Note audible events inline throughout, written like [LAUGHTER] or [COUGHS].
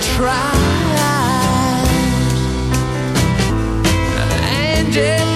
tried. Angel.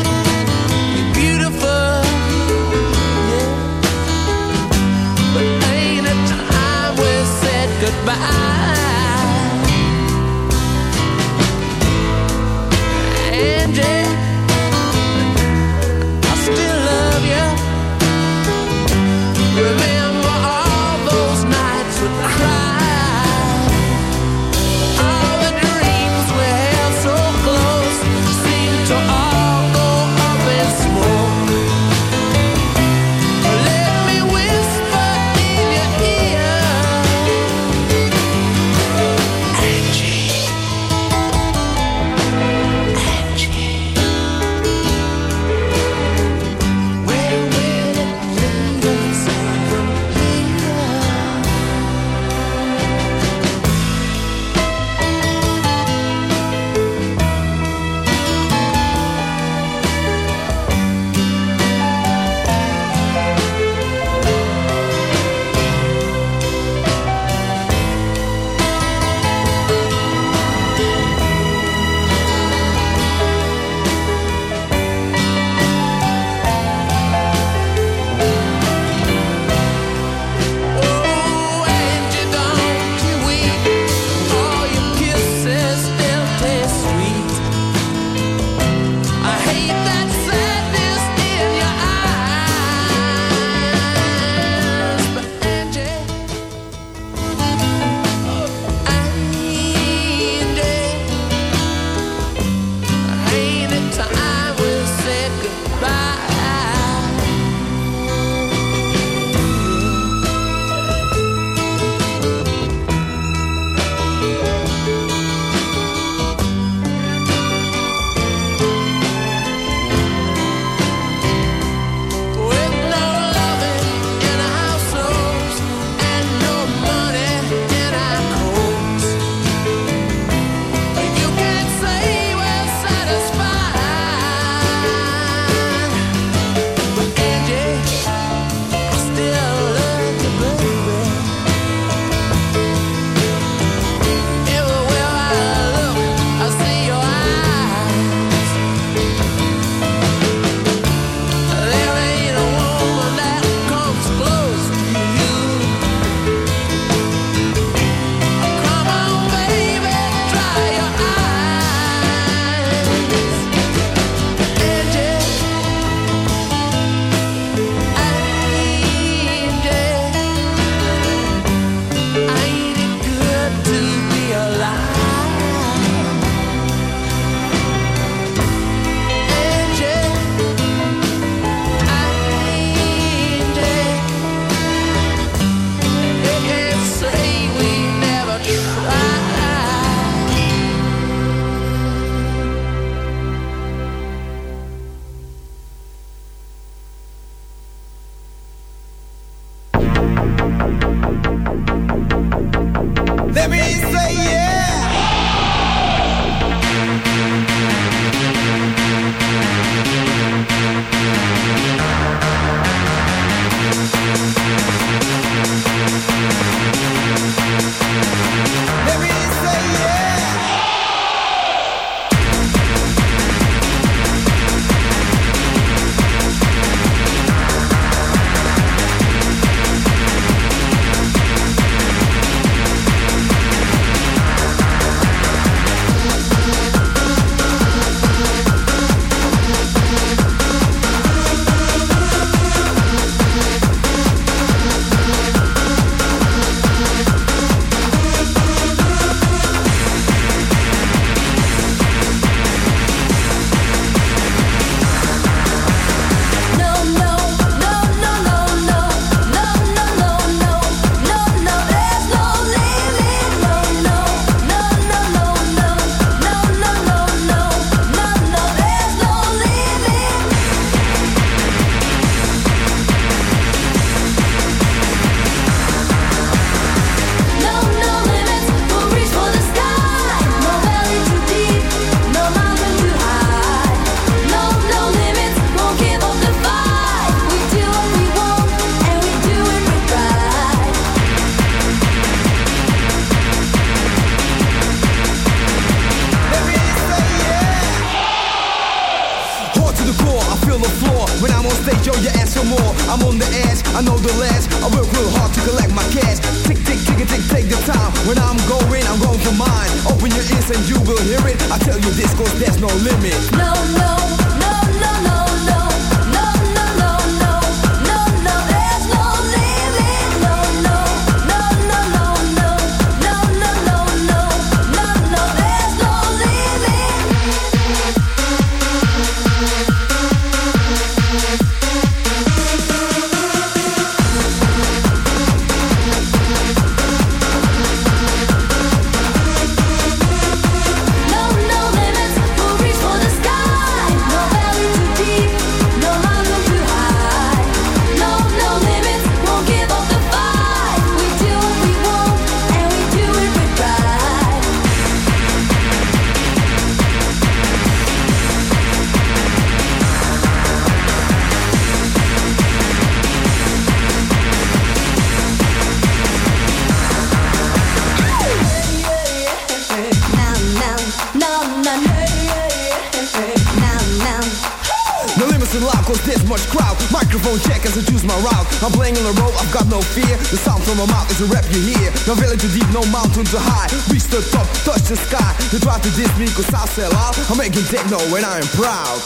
From my mouth is a rap you hear. No valley too deep, no mountain too high. Reach the top, touch the sky. They try to diss me cause I sell out. I'm making techno and I am proud.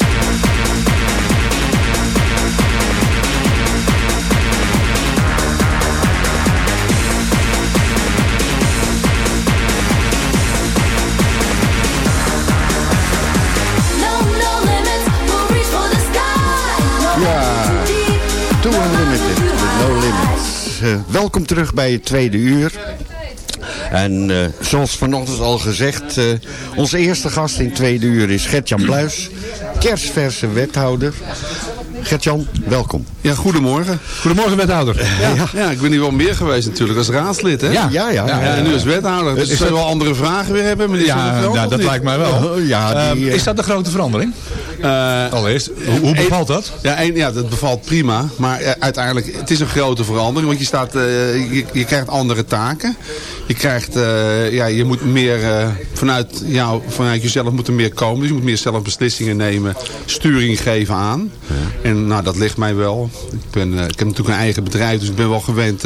Uh, welkom terug bij het tweede uur. En uh, zoals vanochtend al gezegd, uh, onze eerste gast in het tweede uur is Gertjan Bluis, kerstverse wethouder. Gertjan, welkom. Ja, goedemorgen. Goedemorgen, wethouder. Ja, ja. ja ik ben hier wel meer geweest natuurlijk, als raadslid. Hè? Ja, ja, ja. ja, en nu als wethouder. Dus is zullen we wel andere vragen weer hebben? Meneer ja, nou, dat lijkt mij wel. ja, die, uh, is dat de grote verandering? Uh, Allereerst, hoe, hoe bevalt dat? Ja, ja, dat bevalt prima. Maar uh, uiteindelijk, het is een grote verandering. Want je, staat, uh, je, je, krijgt andere taken. Je krijgt, ja, je moet meer vanuit, jou, vanuit jezelf moet er meer komen. Dus je moet meer zelf beslissingen nemen. Sturing geven aan. Ja. En nou, dat ligt mij wel. Ik, ben, ik heb natuurlijk een eigen bedrijf. Dus ik ben wel gewend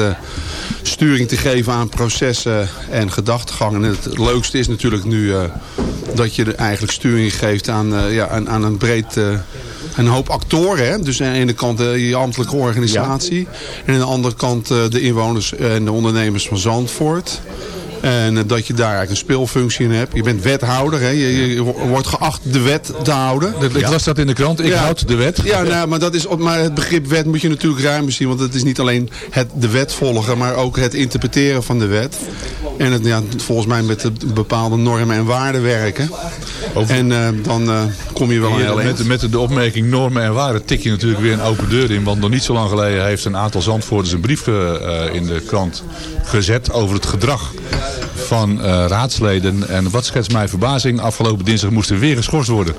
sturing te geven aan processen en gedachtegang. En het leukste is natuurlijk nu dat je eigenlijk sturing geeft aan, ja, aan, aan een breed... Uh, een hoop actoren. Hè? Dus aan de ene kant uh, je ambtelijke organisatie. Ja. En aan de andere kant de inwoners en de ondernemers van Zandvoort. En uh, dat je daar eigenlijk een speelfunctie in hebt. Je bent wethouder. Hè? Je, je wordt geacht de wet te houden. Ik ja. las dat in de krant. Ik ja. houd de wet. Ja, nou, maar, dat is, maar het begrip wet moet je natuurlijk ruim zien. Want het is niet alleen het, de wet volgen. Maar ook het interpreteren van de wet. En het, ja, volgens mij met de bepaalde normen en waarden werken. Over... En uh, dan uh, kom je wel heel met, met de opmerking normen en waarden tik je natuurlijk weer een open deur in. Want nog niet zo lang geleden heeft een aantal Zandvoorters een brief in de krant gezet over het gedrag van uh, raadsleden. En wat schetst mij verbazing, afgelopen dinsdag moest er weer geschorst worden.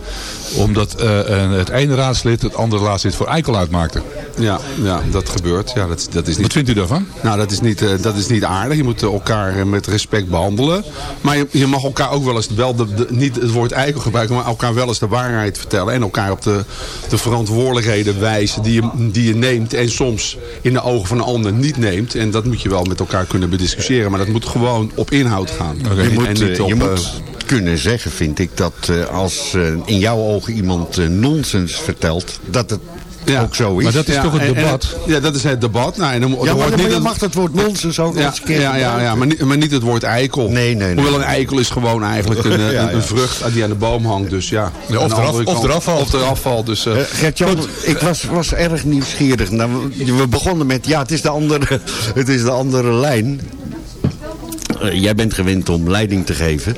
Omdat uh, het ene raadslid het andere raadslid voor eikel uitmaakte. Ja, ja dat gebeurt. Ja, dat, dat is niet... Wat vindt u daarvan? Nou, dat is niet, uh, dat is niet aardig. Je moet elkaar met respect behandelen. Maar je, je mag elkaar ook wel eens, wel de, de, niet het woord eikel gebruiken, maar elkaar wel eens de waarheid vertellen. En elkaar op de, de verantwoordelijkheden wijzen die je, die je neemt. En soms in de ogen van een ander niet neemt. En dat moet je wel met elkaar kunnen bediscussiëren. Maar dat moet gewoon op inhoud gaan. Je moet, en op, je moet kunnen zeggen, vind ik, dat uh, als uh, in jouw ogen iemand uh, nonsens vertelt, dat het ja. ook zo is. Maar dat is ja, toch het debat? En, ja, dat is het debat. Nou, en dan, ja, maar, niet je mag het woord nonsens ook ja, eens een keer Ja, ja, ja maar, niet, maar niet het woord eikel. Nee, nee, nee. Hoewel een eikel is gewoon eigenlijk een, [LAUGHS] ja, een, een vrucht die aan de boom hangt. Dus ja. ja of, eraf, of kant, eraf valt. Of eraf valt. Dus, uh, uh, Gert-Jan, ik was, was erg nieuwsgierig. Nou, we begonnen met, ja, het is de andere, [LAUGHS] het is de andere lijn. Uh, jij bent gewend om leiding te geven.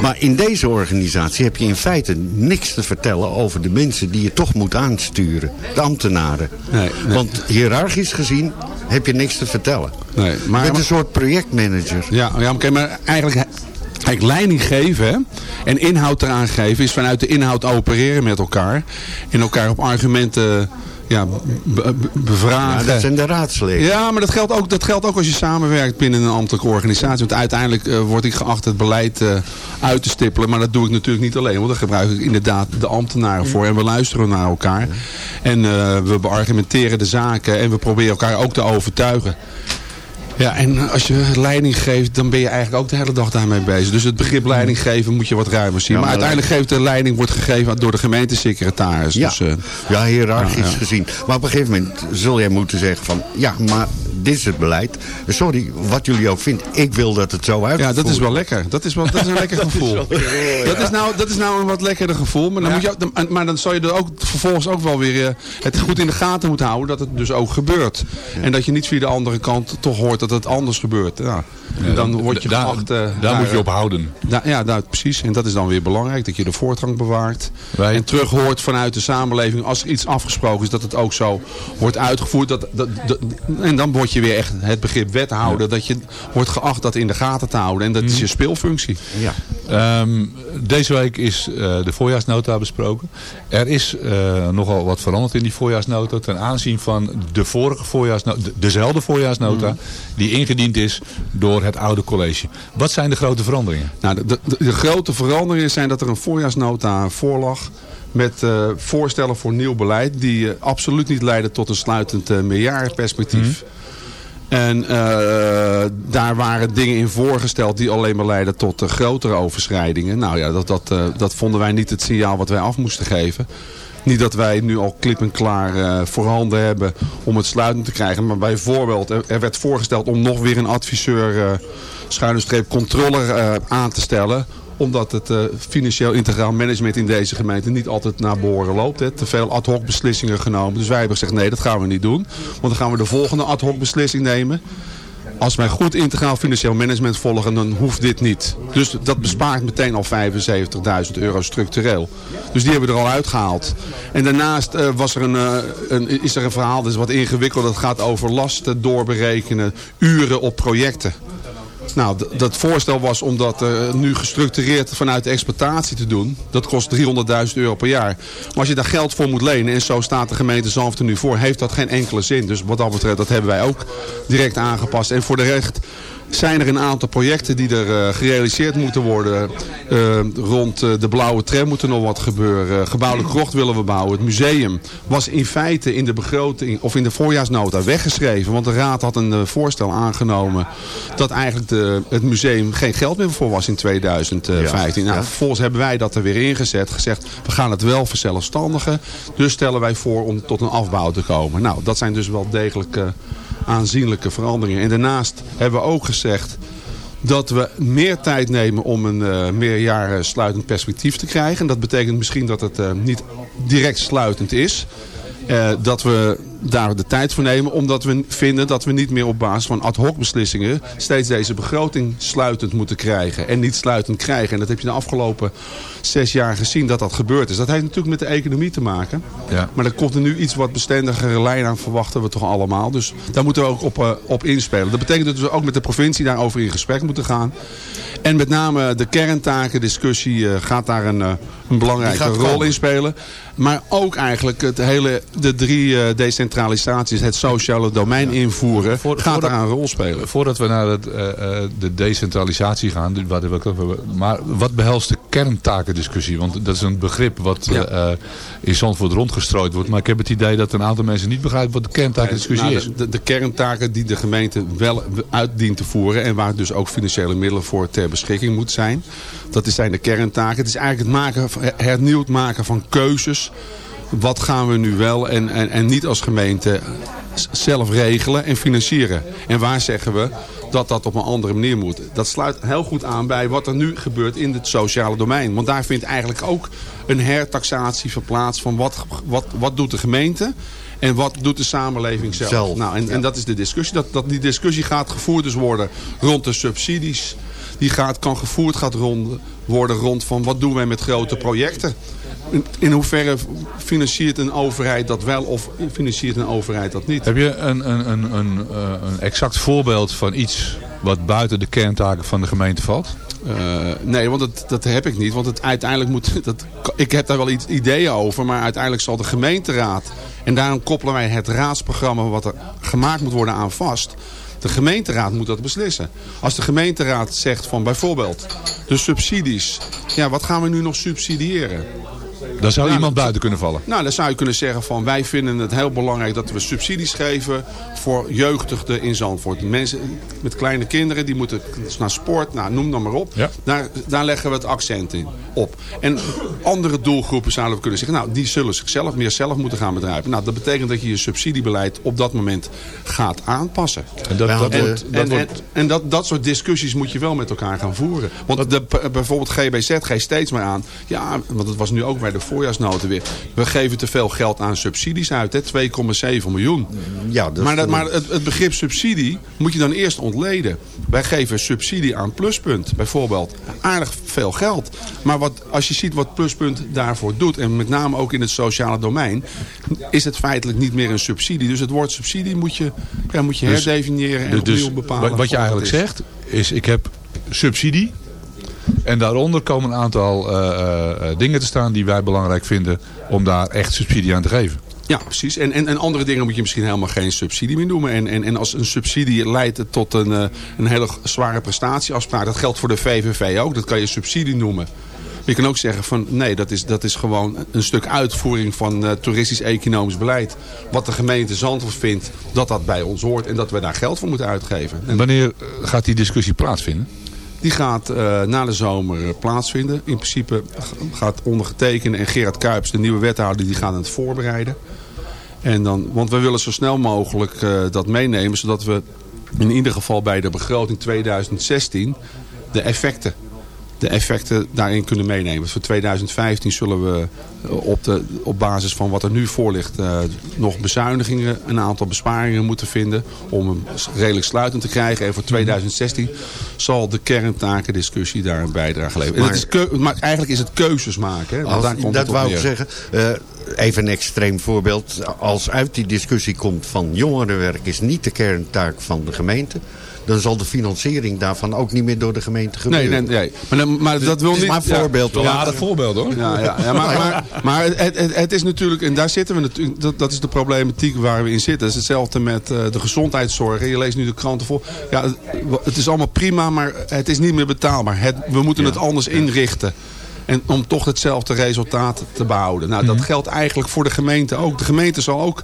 Maar in deze organisatie heb je in feite niks te vertellen over de mensen die je toch moet aansturen. De ambtenaren. Nee, nee. Want hiërarchisch gezien heb je niks te vertellen. Nee, maar, je bent een soort projectmanager. Ja, ja okay, maar eigenlijk... Leiding geven en inhoud eraan geven is vanuit de inhoud opereren met elkaar. En elkaar op argumenten ja, be bevragen. Ja, dat zijn de raadsleden. Ja, maar dat geldt, ook, dat geldt ook als je samenwerkt binnen een ambtelijke organisatie. Want uiteindelijk uh, word ik geacht het beleid uh, uit te stippelen. Maar dat doe ik natuurlijk niet alleen. Want daar gebruik ik inderdaad de ambtenaren voor. En we luisteren naar elkaar. En we beargumenteren de zaken. En we proberen elkaar ook te overtuigen. Ja, en als je leiding geeft, dan ben je eigenlijk ook de hele dag daarmee bezig. Dus het begrip leiding geven moet je wat ruimer zien. maar, uiteindelijk geeft de leiding wordt gegeven door de gemeentesecretaris. Ja, dus, uh, ja hiërarchisch gezien. Maar op een gegeven moment zul jij moeten zeggen van... ja, maar dit is het beleid. Sorry, wat jullie ook vinden. Ik wil dat het zo uit. Ja, dat is wel lekker. Dat is, wel, dat is een [LAUGHS] lekker gevoel. dat, is nou, dat is nou een wat lekkerder gevoel. Maar dan, moet je, maar dan zou je er ook vervolgens ook wel weer uh, het goed in de gaten moeten houden. Dat het dus ook gebeurt. En dat je niet via de andere kant toch hoort dat het anders gebeurt. Ja. dan word je geacht... Daar, daar moet je op houden. ja, daar, precies. En dat is dan weer belangrijk. Dat je de voortgang bewaart. Wij... En terug hoort vanuit de samenleving. Als er iets afgesproken is, dat het ook zo wordt uitgevoerd. Dat, dat, en dan word je weer echt het begrip wethouder. Dat je wordt geacht dat in de gaten te houden. En dat is mhm. je speelfunctie. Ja. Um, deze week is uh, de voorjaarsnota besproken. Er is uh, nogal wat veranderd in die voorjaarsnota. Ten aanzien van de vorige voorjaarsnota. Dezelfde voorjaarsnota. Mhm. Die ingediend is door het oude college. Wat zijn de grote veranderingen? Nou, de, de, de grote veranderingen zijn dat er een voorjaarsnota voorlag met uh, voorstellen voor nieuw beleid die uh, absoluut niet leiden tot een sluitend uh, meerjarenperspectief. Mm. En daar waren dingen in voorgesteld die alleen maar leiden tot grotere overschrijdingen. Nou ja, dat, dat, dat vonden wij niet het signaal wat wij af moesten geven. Niet dat wij nu al klip en klaar voorhanden hebben om het sluitend te krijgen. Maar bijvoorbeeld, er, werd voorgesteld om nog weer een adviseur schuine streep controller aan te stellen omdat het uh, financieel integraal management in deze gemeente niet altijd naar behoren loopt. Hè. Te veel ad hoc beslissingen genomen. Dus wij hebben gezegd nee, dat gaan we niet doen. Want dan gaan we de volgende ad hoc beslissing nemen als wij goed integraal financieel management volgen, dan hoeft dit niet. Dus dat bespaart meteen al 75.000 euro structureel. Dus die hebben we er al uitgehaald. En daarnaast uh, was er een, uh, een, is er een verhaal, dat is wat ingewikkeld. Dat gaat over lasten doorberekenen, uren op projecten. Nou, dat voorstel was om dat uh, nu gestructureerd vanuit de exploitatie te doen. Dat kost 300.000 euro per jaar. Maar als je daar geld voor moet lenen, en zo staat de gemeente Zalft er nu voor, heeft dat geen enkele zin. Dus wat dat betreft, dat hebben wij ook direct aangepast. En voor de recht zijn er een aantal projecten die er uh, gerealiseerd moeten worden. Uh, rond uh, de blauwe tram moet er nog wat gebeuren. gebouwde krocht willen we bouwen. Het museum was in feite in de begroting of in de voorjaarsnota weggeschreven. Want de raad had een voorstel aangenomen dat eigenlijk de, het museum geen geld meer voor was in 2015. Ja, nou, Vervolgens hebben wij dat er weer ingezet. Gezegd we gaan het wel verzelfstandigen. Dus stellen wij voor om tot een afbouw te komen. Nou dat zijn dus wel degelijk aanzienlijke veranderingen. En daarnaast hebben we ook gezegd dat we meer tijd nemen om een uh, meerjaren sluitend perspectief te krijgen. En dat betekent misschien dat het uh, niet direct sluitend is. Uh, dat we daar de tijd voor nemen. Omdat we vinden dat we niet meer op basis van ad hoc beslissingen steeds deze begroting sluitend moeten krijgen. En niet sluitend krijgen. En dat heb je de afgelopen zes jaar gezien dat dat gebeurd is. Dat heeft natuurlijk met de economie te maken. Ja. Maar er komt er nu iets wat bestendigere lijn aan verwachten we toch allemaal. Dus daar moeten we ook op, uh, op inspelen. Dat betekent dat we ook met de provincie daarover in gesprek moeten gaan. En met name de kerntakendiscussie uh, gaat daar een, uh, een belangrijke rol in spelen. Maar ook eigenlijk het hele, de drie uh, decentralisaties, het sociale domein invoeren, Voor, gaat daar een rol spelen. Voordat we naar het, de decentralisatie gaan, wat, maar wat behelst de kerntakendiscussie? Want dat is een begrip wat ja. in Zandvoort rondgestrooid wordt. Maar ik heb het idee dat een aantal mensen niet begrijpen wat de kerntakendiscussie nou, is. De, de, kerntaken die de gemeente wel uitdient te voeren en waar dus ook financiële middelen voor ter beschikking moet zijn. Dat zijn de kerntaken. Het is eigenlijk het maken, hernieuwd maken van keuzes. Wat gaan we nu wel en, en, en niet als gemeente zelf regelen en financieren. En waar zeggen we dat dat op een andere manier moet. Dat sluit heel goed aan bij wat er nu gebeurt in het sociale domein. Want daar vindt eigenlijk ook een hertaxatie verplaatst van wat, wat, wat doet de gemeente en wat doet de samenleving zelf. Nou, en, en dat is de discussie. Dat, dat die discussie gaat gevoerd dus worden rond de subsidies die gaat, kan gevoerd gaat rond, worden rond van wat doen wij met grote projecten. In, hoeverre financiert een overheid dat wel of financiert een overheid dat niet? Heb je een, een, een, een, eh, een exact voorbeeld van iets wat buiten de kerntaken van de gemeente valt? Uh, nee, want dat, dat heb ik niet. Want het uiteindelijk moet... [LAUGHS] Dat, ik heb daar wel iets ideeën over. Maar uiteindelijk zal de gemeenteraad... En daarom koppelen wij het raadsprogramma wat er gemaakt moet worden aan vast De gemeenteraad moet dat beslissen. Als de gemeenteraad zegt van bijvoorbeeld de subsidies. Ja, wat gaan we nu nog subsidiëren? Daar zou iemand buiten kunnen vallen. Nou, dan zou je kunnen zeggen van wij vinden het heel belangrijk dat we subsidies geven voor jeugdigden in Zandvoort. Mensen met kleine kinderen, die moeten naar sport, nou, noem dan maar op. Ja. Daar, daar leggen we het accent in, op. En andere doelgroepen zouden we kunnen zeggen, nou, die zullen zichzelf meer zelf moeten gaan bedrijven. Nou, dat betekent dat je je subsidiebeleid op dat moment gaat aanpassen. En dat, dat en- wordt, dat en, wordt, en, en dat, dat soort discussies moet je wel met elkaar gaan voeren. Want de, bijvoorbeeld GBZ geeft steeds maar aan. Ja, want het was nu ook bij de voorjaarsnoten weer. We geven te veel geld aan subsidies uit. hè, 2,7 miljoen. Ja, dat is maar dat, maar het, het begrip subsidie moet je dan eerst ontleden. Wij geven subsidie aan Pluspunt bijvoorbeeld. Aardig veel geld. Maar wat, als je ziet wat Pluspunt daarvoor doet... en met name ook in het sociale domein... is het feitelijk niet meer een subsidie. Dus het woord subsidie moet je, ja, moet je Dus- herdefiniëren en dus- opnieuw dus bepalen. wat, wat je eigenlijk zegt, is ik heb subsidie. En daaronder komen een aantal eh, eh, eh, dingen te staan die wij belangrijk vinden om daar echt subsidie aan te geven. Ja, precies. En, en, en andere dingen moet je misschien helemaal geen subsidie meer noemen. En, en, en als een subsidie leidt tot een, een hele zware prestatieafspraak. Dat geldt voor de VVV ook. Dat kan je subsidie noemen. Je kan ook zeggen van nee, dat is, dat is gewoon een stuk uitvoering van eh, toeristisch-economisch beleid. Wat de gemeente Zandvoort vindt dat dat bij ons hoort. En dat we daar geld voor moeten uitgeven. En Wanneer gaat die discussie plaatsvinden? Die gaat eh, na de zomer eh, plaatsvinden. In principe gaat ondergetekende en Gerard Kuips, de nieuwe wethouder, die gaan het voorbereiden. En dan, want we willen zo snel mogelijk eh, dat meenemen, zodat we in ieder geval bij de begroting 2016 de effecten, de effecten daarin kunnen meenemen. Voor 2015 zullen we op, de, op basis van wat er nu voor ligt eh, nog bezuinigingen, een aantal besparingen moeten vinden om hem redelijk sluitend te krijgen. En voor 2016 zal de kerntakendiscussie daar een bijdrage leveren. En Maar- is maar eigenlijk is het keuzes maken. Hè? Want Als- daar komt dat wou ik zeggen. Eh, even een extreem voorbeeld. Als uit die discussie komt van jongerenwerk is niet de kerntaak van de gemeente. Dan zal de financiering daarvan ook niet meer door de gemeente Nee, gebeuren. nee, nee. Maar, dan- maar dat wil Het is niet... maar een voorbeeld, hoor. Ja, dat voorbeeld hoor. Ja, ja, ja, maar, maar, maar het, het, het is natuurlijk, en daar zitten we natuurlijk, dat, dat is de problematiek waar we in zitten. Is hetzelfde met eh, de gezondheidszorg. Je leest nu de kranten vol. Ja, het, het is allemaal prima, maar het is niet meer betaalbaar. Het, we moeten het anders inrichten. En om toch hetzelfde resultaat te behouden. Nou, dat geldt eigenlijk voor de gemeente ook. De gemeente zal ook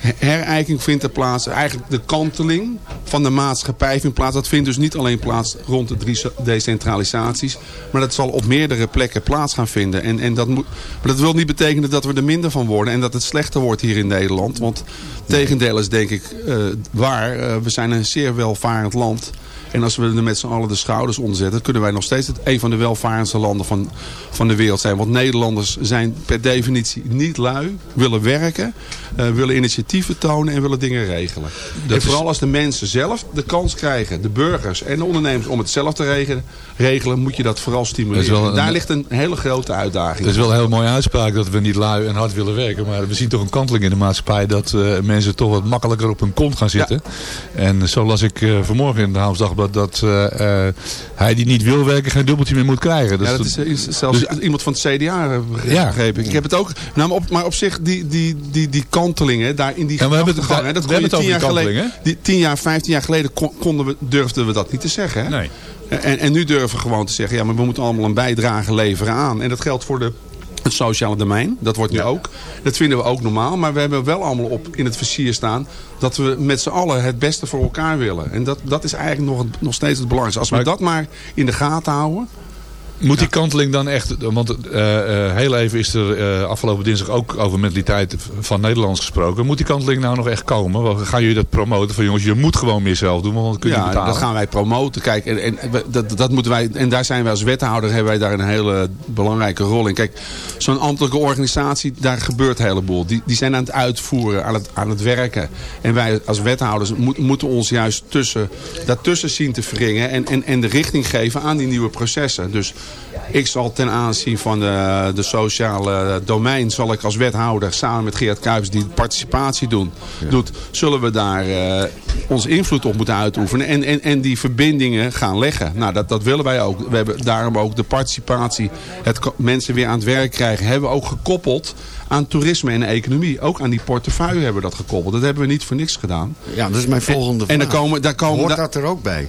herijking vindt er plaats. Eigenlijk de kanteling van de maatschappij vindt plaats. Dat vindt dus niet alleen plaats rond de drie decentralisaties. Maar dat zal op meerdere plekken plaats gaan vinden. En, en dat, maar dat wil niet betekenen dat we er minder van worden. En dat het slechter wordt hier in Nederland. Want tegendeel is denk ik eh, waar. Eh, we zijn een zeer welvarend land. En als we er met z'n allen de schouders onder zetten... kunnen wij nog steeds het, een van de welvarendste landen van, van de wereld zijn. Want Nederlanders zijn per definitie niet lui. Willen werken. eh, willen initiatieven tonen en willen dingen regelen. en is- vooral als de mensen zelf de kans krijgen... de burgers en de ondernemers om het zelf te regelen... regelen moet je dat vooral stimuleren. Dat een- Daar ligt een hele grote uitdaging. Het is wel een heel mooie uitspraak dat we niet lui en hard willen werken. Maar we zien toch een kanteling in de maatschappij dat eh, mensen toch wat makkelijker op hun kont gaan zitten. En zo las ik eh, vanmorgen in de Dat eh, eh, hij die niet wil werken geen dubbeltje meer moet krijgen. Dus ja, dat is, is zelfs dus- iemand van het CDA, eh, Ja. begreep ik. Heb het ook, nou, maar, op, maar op zich, die, die, die, die kantelingen, daar in die Ja, we hebben het- hè, dat we hebben het tien jaar geleden, die, tien jaar, vijftien jaar geleden kon- konden we, durfden we dat niet te zeggen. Hè? Nee. En, en nu durven we gewoon te zeggen, ja, maar we moeten allemaal een bijdrage leveren aan. En dat geldt voor de, het sociale domein. Dat wordt nu ook. Dat vinden we ook normaal. Maar we hebben wel allemaal op in het versier staan dat we met z'n allen het beste voor elkaar willen. En dat, dat is eigenlijk nog, nog steeds het belangrijkste. Als we Maar- dat maar in de gaten houden. Moet die kanteling dan echt, want eh, eh, heel even is er eh, afgelopen dinsdag ook over mentaliteit van Nederlands gesproken. Moet die kanteling nou nog echt komen? Gaan jullie dat promoten van jongens, je moet gewoon meer zelf doen, want dan kun je Ja, betalen. dat gaan wij promoten. Kijk, en, en dat, dat moeten wij, en daar zijn wij als wethouder hebben wij daar een hele belangrijke rol in. Kijk, zo'n ambtelijke organisatie, daar gebeurt een heleboel. Die, die zijn aan het uitvoeren, aan het, aan het werken. En wij als wethouders moet- moeten ons juist tussen, daartussen zien te wringen en, en, en de richting geven aan die nieuwe processen. Dus Ik zal ten aanzien van de, de sociale domein, zal ik als wethouder samen met Geert Kuipers die participatie doen, doet, zullen we daar uh, onze invloed op moeten uitoefenen en, en, en die verbindingen gaan leggen. Nou, dat, dat willen wij ook. We hebben daarom ook de participatie, het mensen weer aan het werk krijgen, hebben we ook gekoppeld aan toerisme en economie. Ook aan die portefeuille hebben we dat gekoppeld. Dat hebben we niet voor niks gedaan. Ja, dat is mijn volgende en, vraag. En dan komen, daar komen, Hoort dat er ook bij?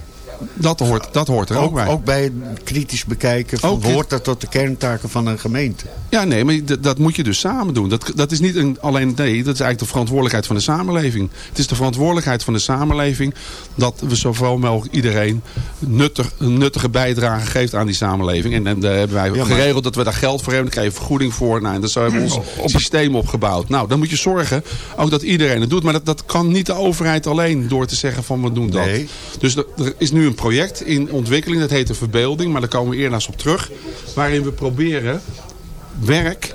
Dat hoort, dat hoort er ook, bij. Ook bij het kritisch bekijken van ook, hoort dat tot de kerntaken van een gemeente? Ja, nee, maar dat, moet je dus samen doen. Dat, dat is niet een, alleen, nee, dat is eigenlijk de verantwoordelijkheid van de samenleving. Het is de verantwoordelijkheid van de samenleving dat we zoveel mogelijk iedereen nuttig, een nuttige bijdrage geeft aan die samenleving. En, en daar hebben wij geregeld dat we daar geld voor hebben. Daar krijg je vergoeding voor. Nou, en dat zo hebben we ons systeem opgebouwd. Nou, dan moet je zorgen ook dat iedereen het doet. Maar dat, dat kan niet de overheid alleen door te zeggen van we doen dat. Nee. Dus er is nu een project in ontwikkeling. Dat heet de Verbeelding. Maar daar komen we eerder op terug. Waarin we proberen werk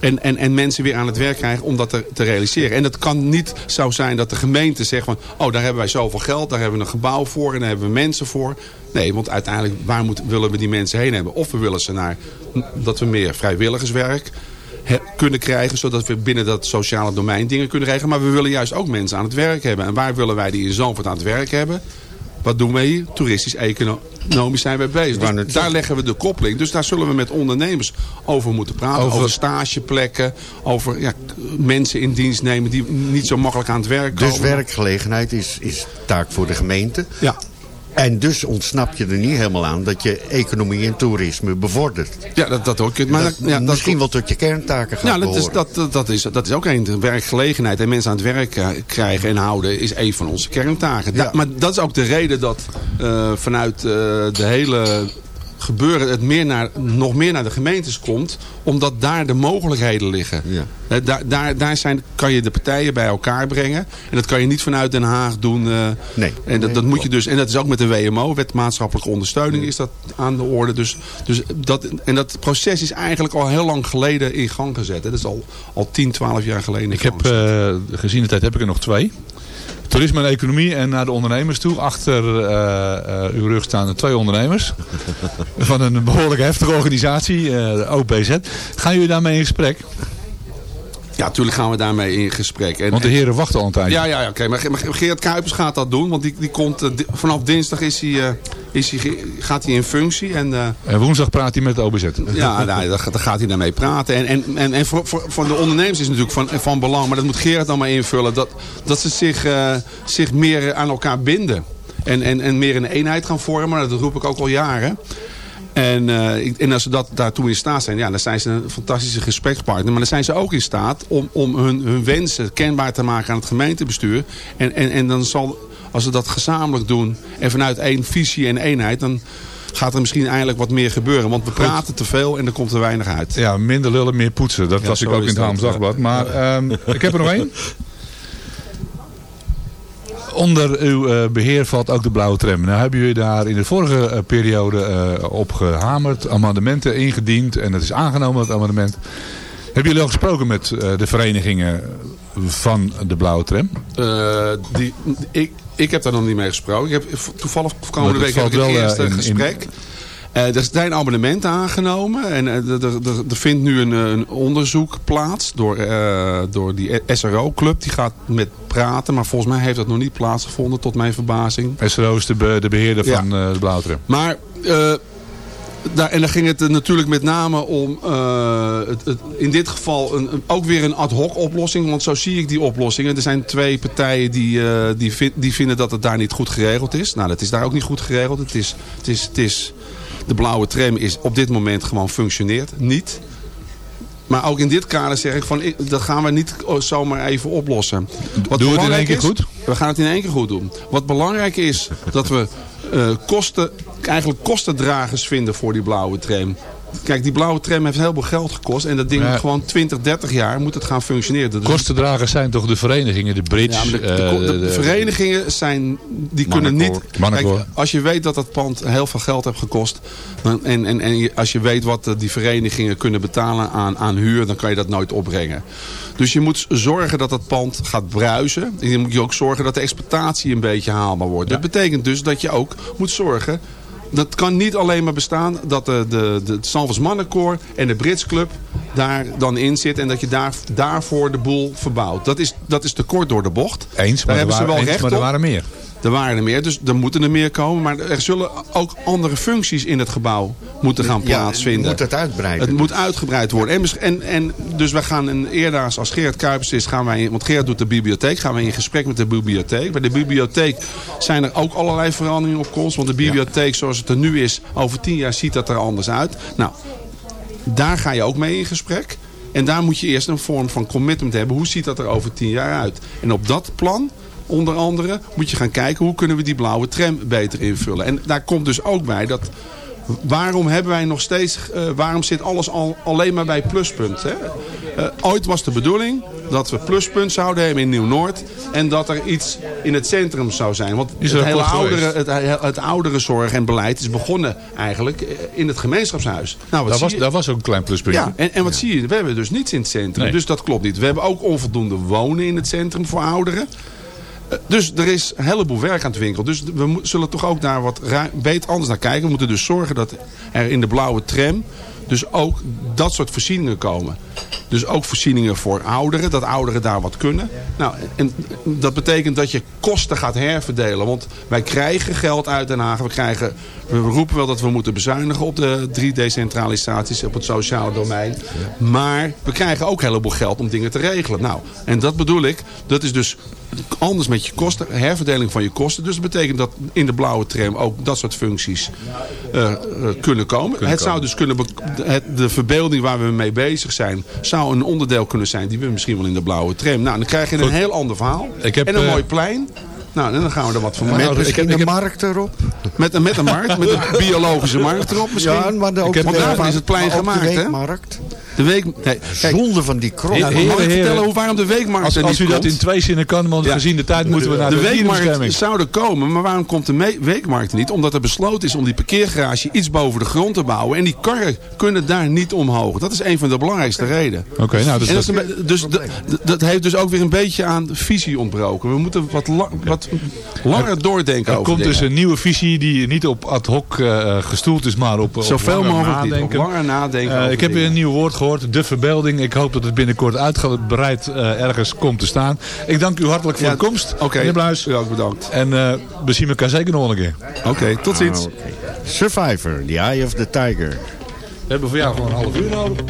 en, en, en mensen weer aan het werk krijgen om dat te, realiseren. En het kan niet zo zijn dat de gemeente zegt van... oh, daar hebben wij zoveel geld, daar hebben we een gebouw voor... en daar hebben we mensen voor. Nee, want uiteindelijk, waar moet, willen we die mensen heen hebben? Of we willen ze naar... dat we meer vrijwilligerswerk kunnen krijgen... zodat we binnen dat sociale domein dingen kunnen regelen. Maar we willen juist ook mensen aan het werk hebben. En waar willen wij die in Zandvoort aan het werk hebben? Wat doen we hier? Toeristisch-economisch zijn we bezig. Dus daar leggen we de koppeling. Dus daar zullen we met ondernemers over moeten praten. Over, over stageplekken. Over ja, mensen in dienst nemen die niet zo makkelijk aan het werk dus komen. Dus werkgelegenheid is, is taak voor de gemeente. Ja. En dus ontsnap je er niet helemaal aan dat je economie en toerisme bevordert. Ja, dat, dat ook. Maar dat, ja, misschien wel tot je kerntaken gaat Ja, dat is, dat, dat, is, dat is ook een werkgelegenheid. En mensen aan het werk eh, krijgen en houden is een van onze kerntaken. Ja. maar dat is ook de reden dat uh, vanuit uh, de hele gebeuren het meer naar, nog meer naar de gemeentes komt. Omdat daar de mogelijkheden liggen. Ja. Daar, daar, daar zijn, kan je de partijen bij elkaar brengen. En dat kan je niet vanuit Den Haag doen. Uh, nee. En dat, dat moet je dus. En dat is ook met de WMO, wet maatschappelijke ondersteuning, is dat aan de orde. Dus, dus dat, en dat proces is eigenlijk al heel lang geleden in gang gezet. Dat is al, al 10, 12 jaar geleden. Ik heb uh, gezien de tijd heb ik er nog twee. Toerisme en economie en naar de ondernemers toe. Achter uh, uw rug staan er twee ondernemers. [LAUGHS] van een behoorlijk heftige organisatie, uh, de OPZ. Gaan jullie daarmee in gesprek? Ja, natuurlijk gaan we daarmee in gesprek. En, want de heren wachten al een tijdje. Ja, ja, ja oké. Maar, maar Geert Kuipers gaat dat doen. Want die, die komt, vanaf dinsdag is hij, is hij, gaat hij in functie. En, en woensdag praat hij met de OBZ. Ja, nou, dan, dan gaat hij daarmee praten. En, en, en, en voor, voor, voor de ondernemers is het natuurlijk van, van belang. Maar dat moet Geert dan maar invullen. Dat, dat ze zich, zich meer aan elkaar binden. En, en, en meer een eenheid gaan vormen. Dat roep ik ook al jaren. En, uh, en als ze dat daartoe in staat zijn, ja, dan zijn ze een fantastische gesprekspartner. Maar dan zijn ze ook in staat om, om hun, hun wensen kenbaar te maken aan het gemeentebestuur. En, en, en dan zal, als ze dat gezamenlijk doen en vanuit één visie en eenheid, dan gaat er misschien eindelijk wat meer gebeuren. Want we praten te veel en er komt er weinig uit. Ja, minder lullen, meer poetsen. Dat was ik ook in het Haams Dagblad. Maar um, ik heb er nog één. [LAUGHS] onder uw uh, beheer valt ook de blauwe tram. Nou hebben jullie daar in de vorige uh, periode uh, op gehamerd, amendementen ingediend en het is aangenomen het amendement. Hebben jullie al gesproken met de verenigingen van de blauwe tram? die, ik, ik heb daar nog niet mee gesproken. Ik heb, toevallig komende week heb ik het eerste gesprek. In, er zijn abonnementen aangenomen. En uh, er vindt nu een, een, onderzoek plaats door, uh, door die SRO-club. Die gaat met praten. Maar volgens mij heeft dat nog niet plaatsgevonden tot mijn verbazing. SRO is de, be de beheerder ja. van de Blauwtram. Maar... Daar, en dan ging het natuurlijk met name om uh, het, het, in dit geval een, een, ook weer een ad hoc oplossing. Want zo zie ik die oplossingen. Er zijn twee partijen die, uh, die, vind, die vinden dat het daar niet goed geregeld is. Nou, dat is daar ook niet goed geregeld. Het is, het is, het is de blauwe tram is op dit moment gewoon functioneert niet. Maar ook in dit kader zeg ik van, dat gaan we niet zomaar even oplossen. Wat Doe het in één keer goed? We gaan het in één keer goed doen. Wat belangrijk is, dat we uh, kosten, eigenlijk kostendragers vinden voor die blauwe tram. Kijk, die blauwe tram heeft heel veel geld gekost. En dat ding moet gewoon 20, 30 jaar moet het gaan functioneren. Dus Kostendragers zijn toch de verenigingen, de bridge? Ja, de, de, de, verenigingen zijn, die kunnen niet... Kijk, als je weet dat dat pand heel veel geld heeft gekost. Dan, en, en, en als je weet wat die verenigingen kunnen betalen aan, aan huur. Dan kan je dat nooit opbrengen. Dus je moet zorgen dat dat pand gaat bruisen. En je moet je ook zorgen dat de exploitatie een beetje haalbaar wordt. Ja. Dat betekent dus dat je ook moet zorgen dat kan niet alleen maar bestaan dat de, de, de Salvers Mannenkoor en de Brits Club daar dan in zit. En dat je daar, daarvoor de boel verbouwt. Dat is, dat is te kort door de bocht. Eens, maar, daar er, hebben ze wel eens, recht maar er waren meer. Er waren er meer, dus er moeten er meer komen. Maar er zullen ook andere functies in het gebouw moeten gaan Ja, plaatsvinden. moet het uitbreiden. Het moet uitgebreid worden. En, en, en dus wij gaan een eerdaars, als Gerard Kuipers is, gaan wij, want Gerard doet de bibliotheek, gaan wij in gesprek met de bibliotheek. Bij de bibliotheek zijn er ook allerlei veranderingen op komst. Want de bibliotheek zoals het er nu is, over tien jaar ziet dat er anders uit. Nou, daar ga je ook mee in gesprek. En daar moet je eerst een vorm van commitment hebben. Hoe ziet dat er over tien jaar uit? En op dat plan, onder andere, moet je gaan kijken... hoe kunnen we die blauwe tram beter invullen. En daar komt dus ook bij dat... Waarom hebben wij nog steeds... eh, waarom zit alles al, alleen maar bij pluspunt? Hè? Eh, ooit was de bedoeling dat we pluspunt zouden hebben in Nieuw-Noord... en dat er iets in het centrum zou zijn. Want het hele oudere, het, het ouderenzorg en beleid is begonnen eigenlijk eh, in het gemeenschapshuis. Nou, Daar zie was, je? daar was ook een klein pluspuntje. Ja, en, en wat zie je? We hebben dus niets in het centrum. Nee. Dus dat klopt niet. We hebben ook onvoldoende wonen in het centrum voor ouderen. Eh, Dus er is een heleboel werk aan het winkel. Dus we zullen toch ook daar wat beter anders naar kijken. We moeten dus zorgen dat er in de blauwe tram dus ook dat soort voorzieningen komen. Dus ook voorzieningen voor ouderen. Dat ouderen daar wat kunnen. Nou, en dat betekent dat je kosten gaat herverdelen. Want wij krijgen geld uit Den Haag. We, krijgen, we roepen wel dat we moeten bezuinigen op de drie decentralisaties op het sociale domein. Maar we krijgen ook een heleboel geld om dingen te regelen. Nou, en dat bedoel ik. Dat is dus anders met je kosten. Herverdeling van je kosten. Dus dat betekent dat in de blauwe tram ook dat soort functies eh, eh, kunnen komen. het zou dus kunnen... Het, de verbeelding waar we mee bezig zijn... zou een onderdeel kunnen zijn... die we misschien wel in de blauwe tram... Nou, dan krijg je een Goed. heel ander verhaal. Ik heb, en een eh, mooi plein. Nou, en dan gaan we er wat van maken. Met ik misschien heb- ik een markt erop. Met, een- met een markt, met een biologische markt erop misschien. Ja, maar de, ook heb- de- want daarvan is het plein de gemaakt, hè? weekmarkt. De week... Nee, Zonde van die krop. Mag ik vertellen hoe, waarom de weekmarkt Als, er als u dat in twee zinnen kan, want Ja. gezien de tijd moeten we naar de de, weekmarkt zou er komen, maar waarom komt de weekmarkt er niet? Omdat er besloten is om die parkeergarage iets boven de grond te bouwen. En die karren kunnen daar niet omhoog. Dat is een van de belangrijkste redenen. Oké, nou, dus En dat, dat, is een be- dus dat heeft dus ook weer een beetje aan visie ontbroken. We moeten wat, la- wat langer doordenken er over komt dus een nieuwe visie die niet op ad hoc eh, gestoeld is, maar op, op Zoveel langer mogelijk. Op nadenken. langer nadenken Eh, over ik heb weer een nieuw woord gehoord, de verbeelding. Ik hoop dat het binnenkort uitgebreid eh, ergens komt te staan. Ik dank u hartelijk voor Ja, de komst, Oké, meneer Bluis. u ook bedankt. En eh, we zien elkaar zeker nog een keer. Oké, tot ziens. Survivor, The Eye of the Tiger. We hebben voor jou gewoon een half uur nodig.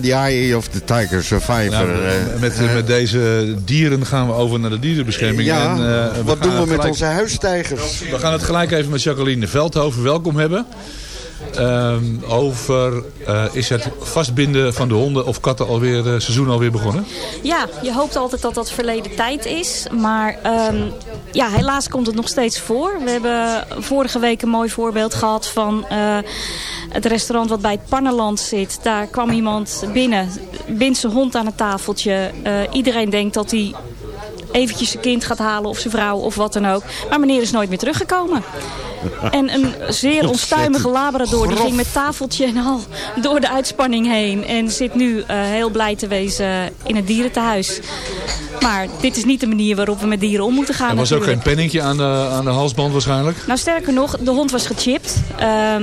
Die Eye of the Tiger Survivor. Nou, eh, met, met deze dieren gaan we over naar de dierenbescherming. ja, En, eh, wat doen we met gelijk- onze huistijgers? We gaan het gelijk even met Jacqueline Veldhoven welkom hebben. Ehm, over eh, is het vastbinden van de honden of katten alweer eh, seizoen alweer begonnen? Ja, je hoopt altijd dat dat verleden tijd is. Maar ehm, ja, helaas komt het nog steeds voor. We hebben vorige week een mooi voorbeeld gehad van eh, het restaurant wat bij het Pannenland zit. Daar kwam iemand binnen, bindt zijn hond aan het tafeltje. Iedereen denkt dat hij eventjes zijn kind gaat halen of zijn vrouw of wat dan ook. Maar meneer is nooit meer teruggekomen. En een zeer onstuimige labrador die ging met tafeltje en al door de uitspanning heen. En zit nu eh, heel blij te wezen in het dierentehuis. Maar dit is niet de manier waarop we met dieren om moeten gaan Er was ook geen penningje aan de, aan de halsband waarschijnlijk. Nou, sterker nog, de hond was gechipt. Ehm,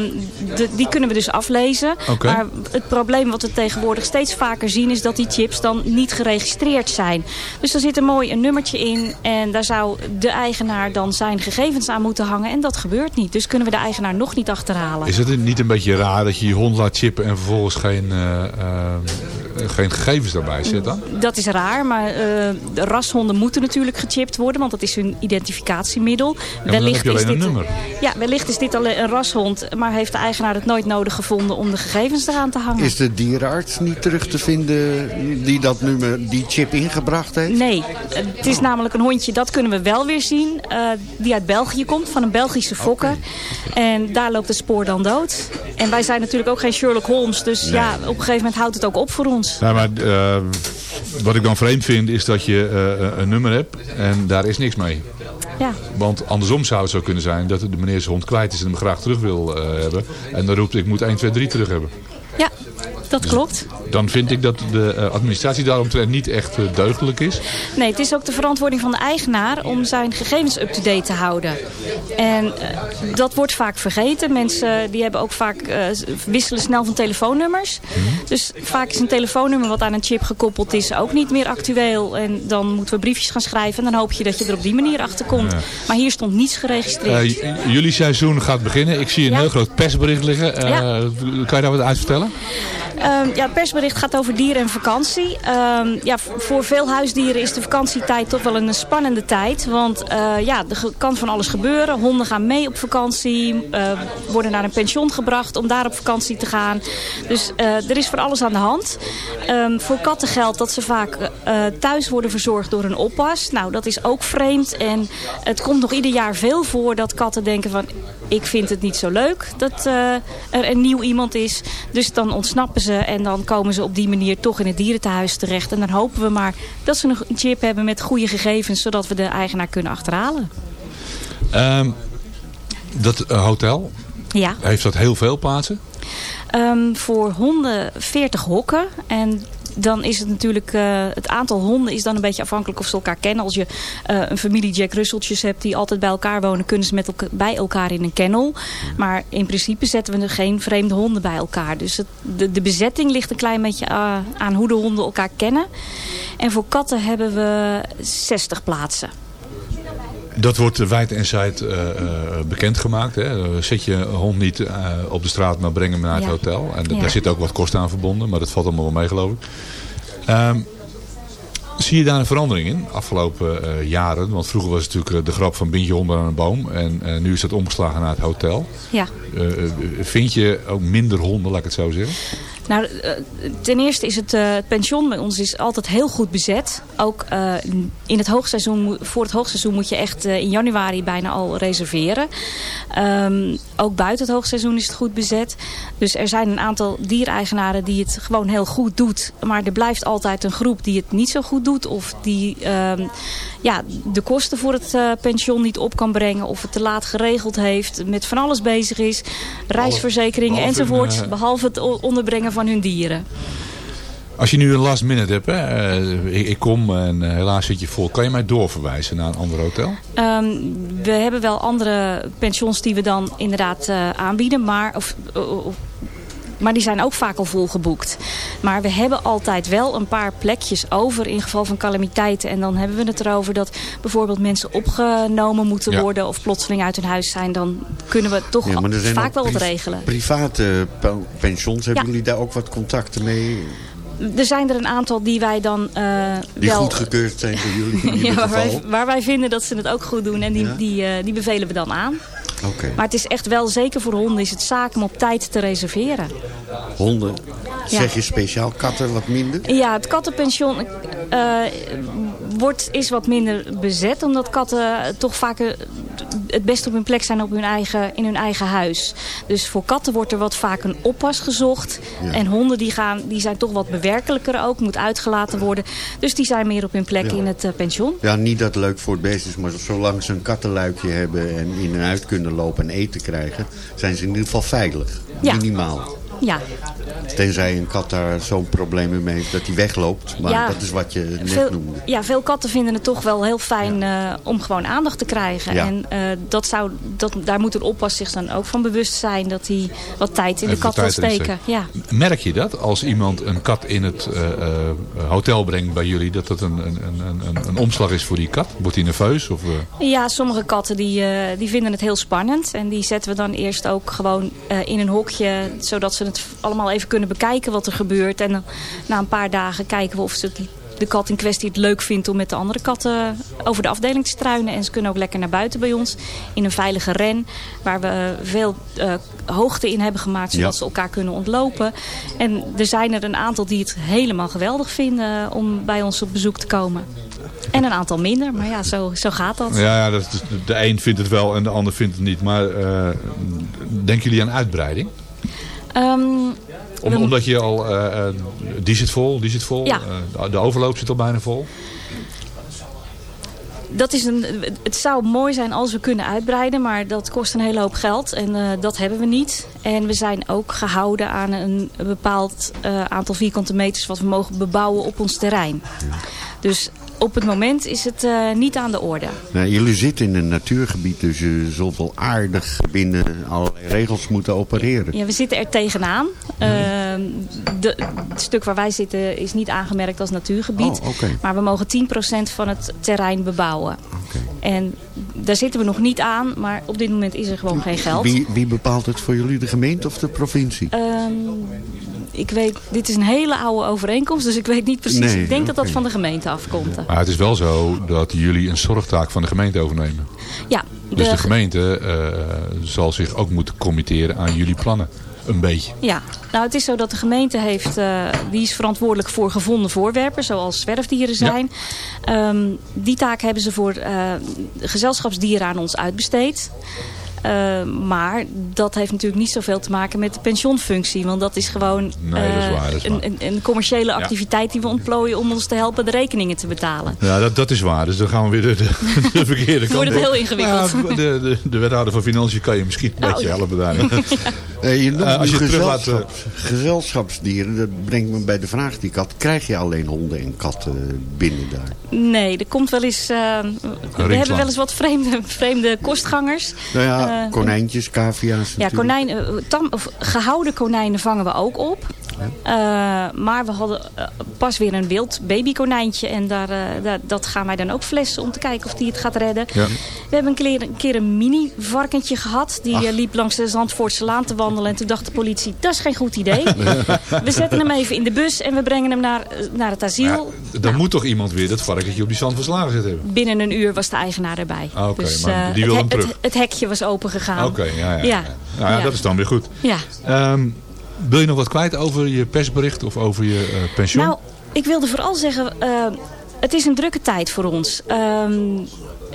de- die kunnen we dus aflezen. Maar het probleem wat we tegenwoordig steeds vaker zien... is dat die chips dan niet geregistreerd zijn. Dus daar zit een mooi een nummertje in. En daar zou de eigenaar dan zijn gegevens aan moeten hangen. En dat gebeurt niet. Dus kunnen we de eigenaar nog niet achterhalen. Is het niet een beetje raar dat je je hond laat chippen en vervolgens geen, eh, eh, geen gegevens daarbij zet dan? Dat is raar, maar eh, de rashonden moeten natuurlijk gechipt worden, want dat is hun identificatiemiddel. dan heb je alleen een nummer. Ja, wellicht is dit alleen een rashond, maar heeft de eigenaar het nooit nodig gevonden om de gegevens eraan te hangen. Is de dierenarts niet terug te vinden die dat nummer, die chip ingebracht heeft? Nee, het is namelijk een hondje, dat kunnen we wel weer zien, eh, die uit België komt, van een Belgische fokker. En daar loopt het spoor dan dood. En wij zijn natuurlijk ook geen Sherlock Holmes, dus ja, op een gegeven moment houdt het ook op voor ons. Nou, maar eh, wat ik dan vreemd vind is dat je eh, een nummer hebt en daar is niks mee. Ja. Want andersom zou het zo kunnen zijn dat de meneer zijn hond kwijt is en hem graag terug wil hebben. En dan roept ik moet 1, 2, 3 terug hebben. ja, dat klopt. Dan vind ik dat de eh, administratie daaromtrent niet echt eh, deugdelijk is. Nee, het is ook de verantwoording van de eigenaar om zijn gegevens up-to-date te houden. En eh, dat wordt vaak vergeten. Mensen die hebben ook vaak, wisselen snel van telefoonnummers. Dus vaak is een telefoonnummer wat aan een chip gekoppeld is ook niet meer actueel. En dan moeten we briefjes gaan schrijven en dan hoop je dat je er op die manier achter komt. Maar hier stond niets geregistreerd. Jullie seizoen gaat beginnen. Ik zie een Ja. heel groot persbericht liggen. Ja. Kan je daar wat uit vertellen? Ehm, ja, het persbericht gaat over dieren en vakantie. Ehm, ja, voor veel huisdieren is de vakantietijd toch wel een spannende tijd. Want eh, ja, er kan van alles gebeuren. Honden gaan mee op vakantie, eh, worden naar een pension gebracht om daar op vakantie te gaan. Dus eh, er is voor alles aan de hand. Ehm, voor katten geldt dat ze vaak thuis worden verzorgd door een oppas. Nou, dat is ook vreemd. En het komt nog ieder jaar veel voor dat katten denken van... ik vind het niet zo leuk dat eh, er een nieuw iemand is. Dus dan ontsnappen ze en dan komen ze op die manier toch in het dierentehuis terecht. En dan hopen we maar dat ze nog een chip hebben met goede gegevens... zodat we de eigenaar kunnen achterhalen. Ehm, dat eh, hotel, Ja. heeft dat heel veel plaatsen? Ehm, voor honden 40 hokken. En dan is het natuurlijk, eh, het aantal honden is dan een beetje afhankelijk of ze elkaar kennen. Als je eh, een familie Jack Russeltjes hebt die altijd bij elkaar wonen, kunnen ze met elka- bij elkaar in een kennel. Maar in principe zetten we er geen vreemde honden bij elkaar. Dus de, de bezetting ligt een klein beetje eh, aan hoe de honden elkaar kennen. En voor katten hebben we 60 plaatsen. Dat wordt wijd en zijd eh, eh, bekendgemaakt. Hè? Eh, Zet je hond niet eh, op de straat, maar breng hem naar het Ja. hotel. En Ja. daar zit ook wat kosten aan verbonden, maar dat valt allemaal wel mee geloof ik. Ehm, zie je daar een verandering in, afgelopen eh, jaren? Want vroeger was het natuurlijk eh, de grap van bind je hond aan een boom. En eh, nu is dat omgeslagen naar het hotel. Ja. Eh, eh, vind je ook minder honden, laat ik het zo zeggen? Nou, eh, ten eerste is het, eh, het pension bij ons is altijd heel goed bezet. Ook eh, in het hoogseizoen, voor het hoogseizoen moet je echt in januari bijna al reserveren. Ehm, ook buiten het hoogseizoen is het goed bezet. Dus er zijn een aantal diereigenaren die het gewoon heel goed doet. Maar er blijft altijd een groep die het niet zo goed doet. Of die ehm, ja, de kosten voor het pension niet op kan brengen. Of het te laat geregeld heeft. Met van alles bezig is. Reisverzekeringen behalve enzovoort. eh, Behalve het onderbrengen van hun dieren. Als je nu een last minute hebt, hè, eh, ik, ik kom en eh, helaas zit je vol. Kan je mij doorverwijzen naar een ander hotel? Ehm, we hebben wel andere pensions die we dan inderdaad eh, aanbieden. Maar, of, of- maar die zijn ook vaak al volgeboekt. Maar we hebben altijd wel een paar plekjes over in geval van calamiteiten. En dan hebben we het erover dat bijvoorbeeld mensen opgenomen moeten worden... of plotseling uit hun huis zijn. Dan kunnen we toch vaak wel wat regelen. Private pensions, hebben jullie daar ook wat contacten mee? er zijn er een aantal die wij dan uh, die wel... goedgekeurd zijn voor jullie [LAUGHS] ja, waar, wij, waar, wij, vinden dat ze het ook goed doen. En die, die, uh, die bevelen we dan aan. Okay. Maar het is echt wel, zeker voor honden, is het zaak om op tijd te reserveren. Honden? Ja. Zeg je speciaal katten wat minder? Ja, het kattenpension uh, wordt, is wat minder bezet. Omdat katten toch vaker het best op hun plek zijn op hun eigen, in hun eigen huis. Dus voor katten wordt er wat vaak een oppas gezocht. Ja. En honden die, gaan, die zijn toch wat bewerkelijker ook. Moet uitgelaten worden. Dus die zijn meer op hun plek ja. in het uh, pension. Ja, niet dat leuk voor het beest is. Maar zolang ze een kattenluikje hebben en in en uit kunnen lopen en eten krijgen... zijn ze in ieder geval veilig. Minimaal. Ja. Tenzij een kat daar zo'n probleem mee heeft dat hij wegloopt. Maar ja, dat is wat je net veel, noemde. Ja, veel katten vinden het toch wel heel fijn ja. uh, om gewoon aandacht te krijgen. Ja. En uh, dat zou, dat, daar moet een oppas zich dan ook van bewust zijn. Dat hij wat tijd in Even de kat wil steken. Ja. Merk je dat als iemand een kat in het uh, hotel brengt bij jullie. Dat dat een, een, een, een, omslag is voor die kat? Wordt hij nerveus? Of, Ja, sommige katten die, die vinden het heel spannend. En die zetten we dan eerst ook gewoon in een hokje. Zodat ze het allemaal even kunnen bekijken wat er gebeurt. En na een paar dagen kijken we of ze de kat in kwestie het leuk vindt om met de andere katten over de afdeling te struinen. En ze kunnen ook lekker naar buiten bij ons in een veilige ren. Waar we veel uh, hoogte in hebben gemaakt zodat ja. ze elkaar kunnen ontlopen. En er zijn er een aantal die het helemaal geweldig vinden om bij ons op bezoek te komen. En een aantal minder, maar ja, zo, zo gaat dat. Ja, ja dat is, de een vindt het wel en de ander vindt het niet. Maar uh, denken jullie aan uitbreiding? Um, Om, omdat je al, uh, uh, die zit vol, die zit vol. Ja. Uh, de overloop zit al bijna vol. Dat is een, het zou mooi zijn als we kunnen uitbreiden, maar dat kost een hele hoop geld en dat hebben we niet. En we zijn ook gehouden aan een bepaald aantal vierkante meters wat we mogen bebouwen op ons terrein. Dus op het moment is het uh, niet aan de orde. Nou, jullie zitten in een natuurgebied, dus je zult wel aardig binnen allerlei regels moeten opereren. Ja, we zitten er tegenaan. Uh, de, het stuk waar wij zitten is niet aangemerkt als natuurgebied. Oh, okay. Maar we mogen 10% van het terrein bebouwen. Okay. En daar zitten we nog niet aan, maar op dit moment is er gewoon geen geld. Wie, wie bepaalt het voor jullie, de gemeente of de provincie? Um, ik weet, dit is een hele oude overeenkomst, dus ik weet niet precies. Nee, ik denk dat dat van de gemeente afkomt. Maar het is wel zo dat jullie een zorgtaak van de gemeente overnemen. Ja. Dus de gemeente uh, zal zich ook moeten committeren aan jullie plannen. Een beetje. Ja, nou het is zo dat de gemeente heeft, uh, die is verantwoordelijk voor gevonden voorwerpen, zoals zwerfdieren zijn. Ja. Um, die taak hebben ze voor uh, gezelschapsdieren aan ons uitbesteed. Uh, maar dat heeft natuurlijk niet zoveel te maken met de pensioenfunctie. Want dat is gewoon nee, dat is waar, dat is waar. Een, een, commerciële activiteit ja. die we ontplooien om ons te helpen de rekeningen te betalen. Ja, dat, dat is waar. Dus dan gaan we weer de, de, [LAUGHS] de verkeerde kant op. Wordt het heel ingewikkeld. Ja, de, de, de wethouder van Financiën kan je misschien een Oh, beetje helpen daar. [LAUGHS] [LAUGHS] Uh, je noemt Uh, als je het terug laat, gezelschaps, gezelschapsdieren, dat brengt me bij de vraag die kat. Krijg je alleen honden en katten binnen daar? Nee, er komt wel eens... Uh, we hebben wel eens wat vreemde, vreemde kostgangers. Nou ja, Uh, konijntjes, cavia's Ja, konijn, eh, tam, of gehouden konijnen vangen we ook op. Uh, maar we hadden uh, pas weer een wild babykonijntje. En daar, uh, daar, dat gaan wij dan ook flessen om te kijken of die het gaat redden. Ja. We hebben een keer een, keer een mini varkentje gehad. Die liep langs de Zandvoortse Laan te wandelen. En toen dacht de politie, dat is geen goed idee. [LAUGHS] we zetten hem even in de bus en we brengen hem naar, eh, naar het asiel. Ja, dan moet toch iemand weer dat varkentje op die zand verslagen gezet hebben. Binnen een uur was de eigenaar erbij. Ah, dus, maar die wil het, hem terug. Het, het hekje was open gegaan. Oké, ja, ja, Ja. ja. Nou Ja. dat is dan weer goed. Ja. Um, wil je nog wat kwijt over je persbericht of over je uh, pensioen? Nou, ik wilde vooral zeggen, uh, het is een drukke tijd voor ons. Um,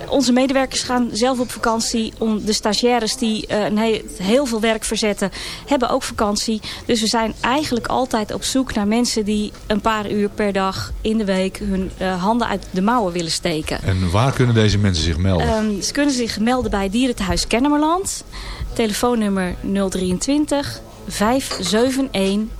onze medewerkers gaan zelf op vakantie. Om de stagiaires die uh, een heel, heel veel werk verzetten, hebben ook vakantie. Dus we zijn eigenlijk altijd op zoek naar mensen die een paar uur per dag in de week hun uh, handen uit de mouwen willen steken. En waar kunnen deze mensen zich melden? Um, ze kunnen zich melden bij Dierenthuis Kennemerland. Telefoonnummer 023 571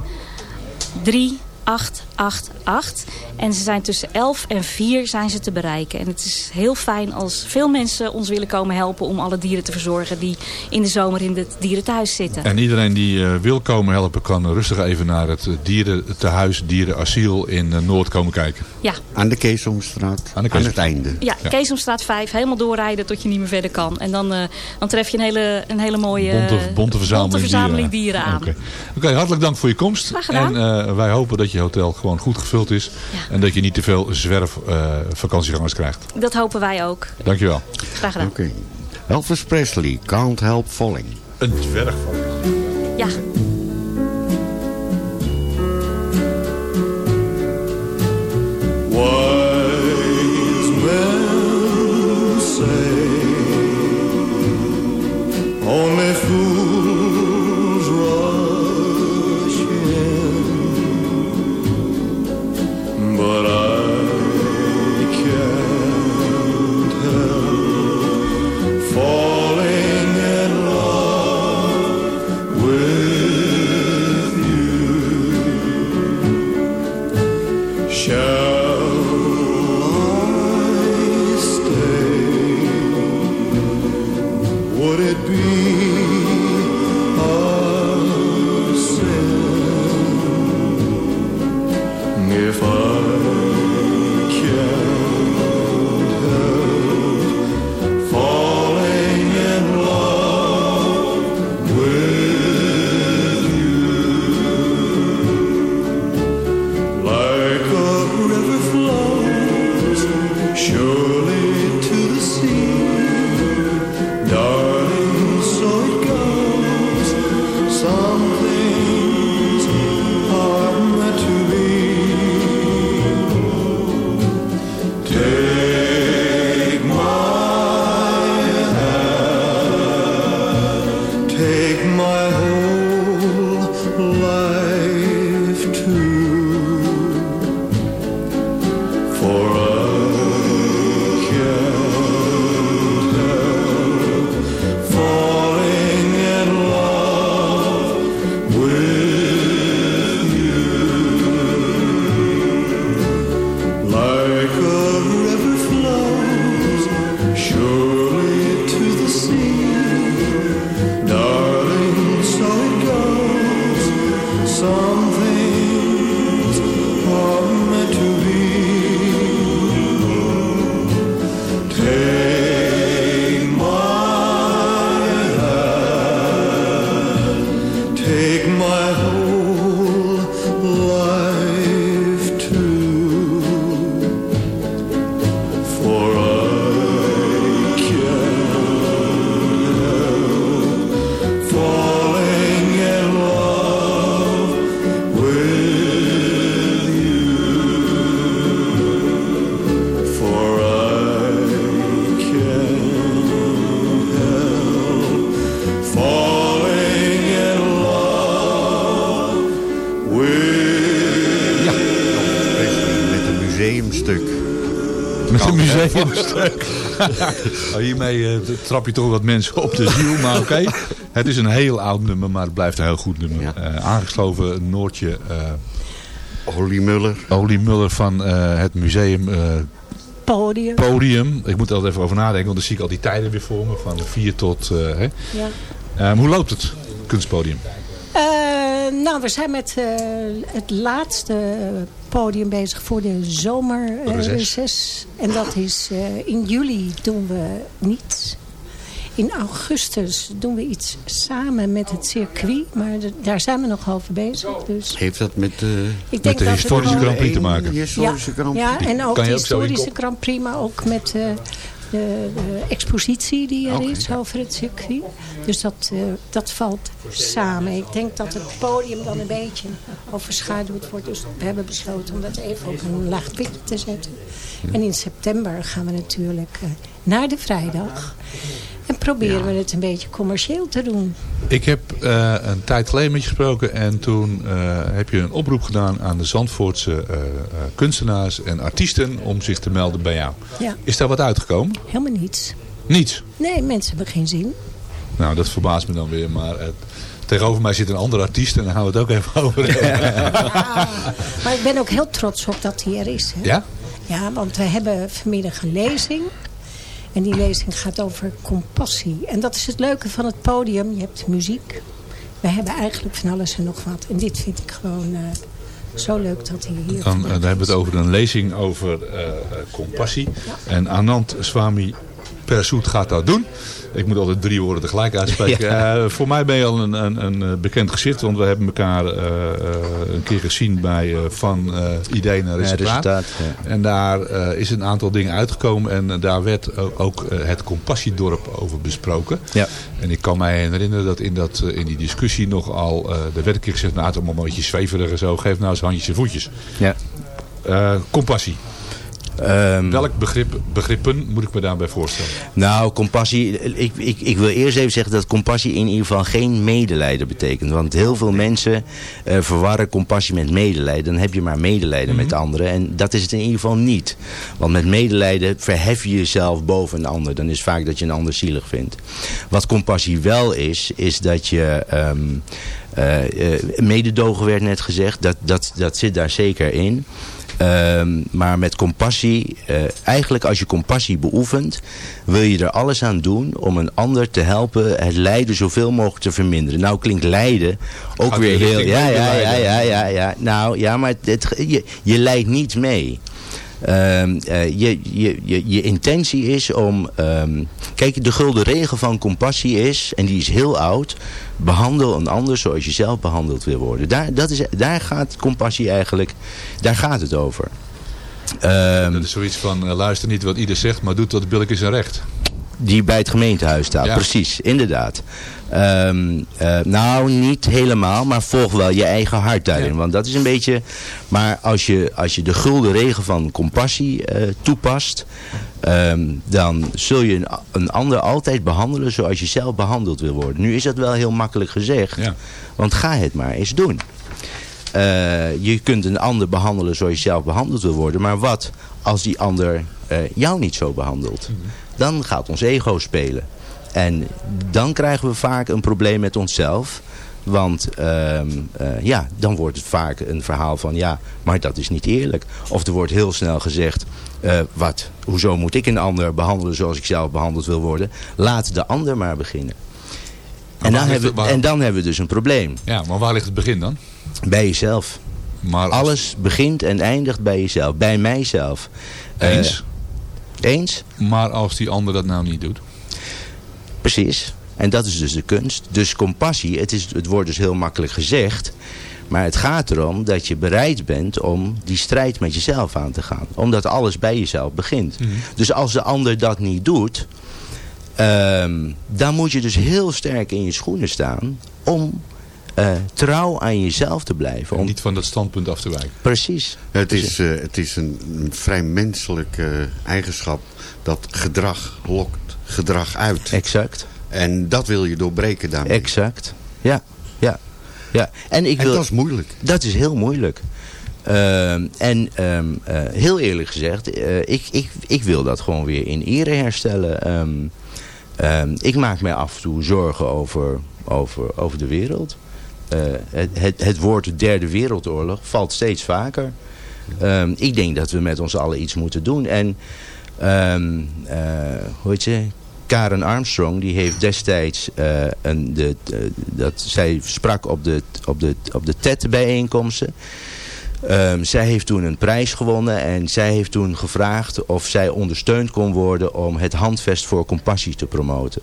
3 888. En ze zijn tussen 11 en 4 zijn ze te bereiken. En het is heel fijn als veel mensen ons willen komen helpen... om alle dieren te verzorgen die in de zomer in het dierenthuis zitten. En iedereen die uh, wil komen helpen kan rustig even naar het dierentehuis, dierenasiel in uh, Noord komen kijken. Ja. Aan de Keesomstraat, aan, de aan het einde. Ja, ja. Keesomstraat 5, helemaal doorrijden tot je niet meer verder kan. En dan, uh, dan tref je een hele, een hele mooie bonte, bonte verzameling, bonte verzameling dieren, dieren, aan. Oké, okay. okay. hartelijk dank voor je komst. Graag gedaan. En wij hopen dat je hotel gewoon goed gevuld is. Ja. En dat je niet te veel zwerfvakantiegangers krijgt. Dat hopen wij ook. Dankjewel. Graag gedaan. Okay. Elvis Presley, Can't Help Falling. Een dwergvalling. Ja. Wise men say only fools [LAUGHS] hiermee uh, trap je toch wat mensen op de ziel. Maar oké, het is een heel oud nummer, maar het blijft een heel goed nummer. Ja. Uh, aangesloven Noortje uh, Olly Muller. Olly Muller van het museum Podium. Podium. Ik moet er altijd even over nadenken, want dan zie ik al die tijden weer voor me. Van 4 tot... Hè. Ja. Um, hoe loopt het, kunstpodium? Uh, nou, we zijn met uh, het laatste podium bezig voor de zomerreces. Uh, en dat is in juli doen we niets. In augustus doen we iets samen met het circuit. Maar de, daar zijn we nog over bezig. Dus. Heeft dat met, met de historische Grand Prix te maken? Historische ja, ja, en ook de historische Grand Prix. Maar ook met de, de, expositie die er okay. is over het circuit. Dus dat, uh, dat valt samen. Ik denk dat het podium dan een beetje overschaduwd wordt. Dus we hebben besloten om dat even op een laag pitje te zetten. En in september gaan we natuurlijk uh, naar de vrijdag. En proberen we het een beetje commercieel te doen. Ik heb uh, een tijd geleden met je gesproken. En toen uh, heb je een oproep gedaan aan de Zandvoortse uh, kunstenaars en artiesten. Om zich te melden bij jou. Ja. Is daar wat uitgekomen? Helemaal niets. Niets? Nee, mensen hebben geen zin. Nou, dat verbaast me dan weer. Maar het, tegenover mij zit een andere artiest en daar gaan we het ook even [LAUGHS] over. Maar ik ben ook heel trots op dat hij er is. Hè? Ja? Ja, want we hebben vanmiddag een lezing. En die lezing gaat over compassie. En dat is het leuke van het podium. Je hebt muziek. We hebben eigenlijk van alles en nog wat. En dit vind ik gewoon eh, zo leuk dat hij hier Dan, eh, dan hebben we het over een lezing over eh, compassie. En Anand Swami Persoet gaat dat doen. Ik moet altijd drie woorden tegelijk uitspreken. [LAUGHS] Eh, voor mij ben je al een, een, een eh, bekend gezicht. Want we hebben elkaar eh, een keer gezien bij Van Idee naar Ja, Resultaat. ja. En daar is een aantal dingen uitgekomen. En daar werd ook, het compassiedorp over besproken. Ja. En ik kan mij herinneren dat in, dat, in die discussie nogal... eh er werd een keer gezegd, nou het allemaal een beetje zweverig en zo. Geef nou eens handjes en voetjes. Ja. Compassie. Ehm, Welk begrip, begrippen moet ik me daarbij voorstellen? Nou, compassie. Ik, ik, ik wil eerst even zeggen dat compassie in ieder geval geen medelijden betekent. Want heel veel mensen eh, verwarren compassie met medelijden. Dan heb je maar medelijden met anderen. En dat is het in ieder geval niet. Want met medelijden verhef je jezelf boven een ander. Dan is vaak dat je een ander zielig vindt. Wat compassie wel is, is dat je... ehm, eh, eh, mededogen werd net gezegd. Dat, dat, dat zit daar zeker in. Ehm, maar met compassie, eh, eigenlijk als je compassie beoefent, wil je er alles aan doen om een ander te helpen het lijden zoveel mogelijk te verminderen. Nou klinkt lijden ook weer heel... Ja, ja, ja, ja, ja, ja. Nou ja, maar het, je, je lijdt niet mee. Ehm, eh, je, je, je, je intentie is om... ehm, kijk, de gulden regel van compassie is, en die is heel oud... behandel een ander zoals je zelf behandeld wil worden. Daar, dat is, daar gaat compassie eigenlijk... Daar gaat het over. Ehm, Dat is zoiets van, eh, luister niet wat ieder zegt, maar doet wat billig is en recht. die bij het gemeentehuis staat. Ja. Precies, inderdaad. Ehm, eh, nou, niet helemaal, maar volg wel je eigen hart daarin. Ja. Want dat is een beetje... Maar als je, als je de gulden regel van compassie eh, toepast... ehm, dan zul je een, een ander altijd behandelen zoals je zelf behandeld wil worden. Nu is dat wel heel makkelijk gezegd. Ja. Want ga het maar eens doen. Eh, je kunt een ander behandelen zoals je zelf behandeld wil worden. Maar wat als die ander jou niet zo behandelt? Dan gaat ons ego spelen. En dan krijgen we vaak een probleem met onszelf. Want ehm, eh, ja, dan wordt het vaak een verhaal van ja, maar dat is niet eerlijk. Of er wordt heel snel gezegd, eh, wat, hoezo moet ik een ander behandelen zoals ik zelf behandeld wil worden? Laat de ander maar beginnen. En dan, hebben, waar- en dan hebben we dus een probleem. Ja, maar waar ligt het begin dan? Bij jezelf. Maar als- Alles begint en eindigt bij jezelf. Bij mijzelf. Eh, Eens, eens? maar als die ander dat nou niet doet. Precies. En dat is dus de kunst. Dus compassie, het, is, het wordt dus heel makkelijk gezegd. Maar het gaat erom dat je bereid bent om die strijd met jezelf aan te gaan. Omdat alles bij jezelf begint. Dus als de ander dat niet doet... ehm, dan moet je dus heel sterk in je schoenen staan... om eh, trouw aan jezelf te blijven. Om niet van dat standpunt af te wijken. precies. Het is, eh, het is een, een vrij menselijke eigenschap dat gedrag lokt gedrag uit. Exact. En dat wil je doorbreken daarmee. Exact. Ja. Ja. ja. En ik en wil... dat is moeilijk. Dat is heel moeilijk. Ehm, en ehm, eh, heel eerlijk gezegd, eh, ik, ik, ik wil dat gewoon weer in ere herstellen. Ehm, ik maak mij af en toe zorgen over, over, over de wereld. Eh, het, het, het woord derde wereldoorlog valt steeds vaker. Ik denk dat we met ons allen iets moeten doen. En hoe heet ze? Karen Armstrong, die heeft destijds eh, een, de, de- dat zij sprak op de, op de, op de TED-bijeenkomsten. Ehm, zij heeft toen een prijs gewonnen en zij heeft toen gevraagd of zij ondersteund kon worden om het handvest voor compassie te promoten.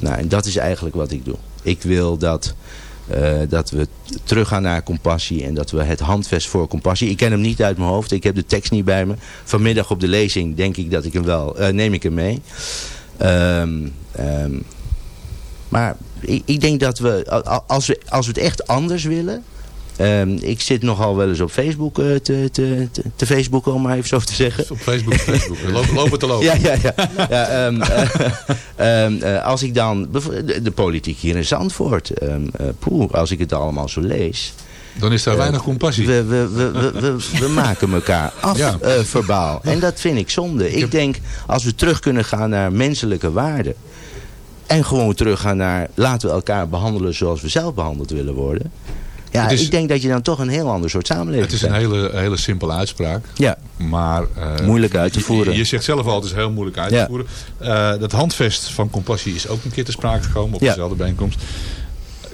Nou, en dat is eigenlijk wat ik doe. Ik wil dat, eh, dat we teruggaan naar compassie en dat we het handvest voor compassie. Ik ken hem niet uit mijn hoofd, ik heb de tekst niet bij me. Vanmiddag op de lezing denk ik dat ik hem wel, eh, neem ik hem mee. Ehm, ehm, maar ik, ik denk dat we, als we, als we het echt anders willen... ehm, ik zit nogal wel eens op Facebook eh, te, te, te, Facebooken, om maar even zo te zeggen. Op Facebook, Facebook. Lopen, lopen te lopen. Ja, ja, ja. ja [LAUGHS] eh, eh, als ik dan, de, de politiek hier in Zandvoort, poeh, als ik het allemaal zo lees. Dan is daar weinig compassie. We, we, we, we, [LAUGHS] maken elkaar af, eh, verbaal. En dat vind ik zonde. Ik denk, als we terug kunnen gaan naar menselijke waarden. En gewoon teruggaan naar laten we elkaar behandelen zoals we zelf behandeld willen worden. Ja, is- ik denk dat je dan toch een heel ander soort samenleving Het is een hele, hele simpele uitspraak. Ja, Maar, eh, Moeilijk uit te voeren. Je, je zegt zelf al, het is heel moeilijk uit te Ja. voeren. Eh, dat handvest van compassie is ook een keer te sprake gekomen op Ja. dezelfde bijeenkomst.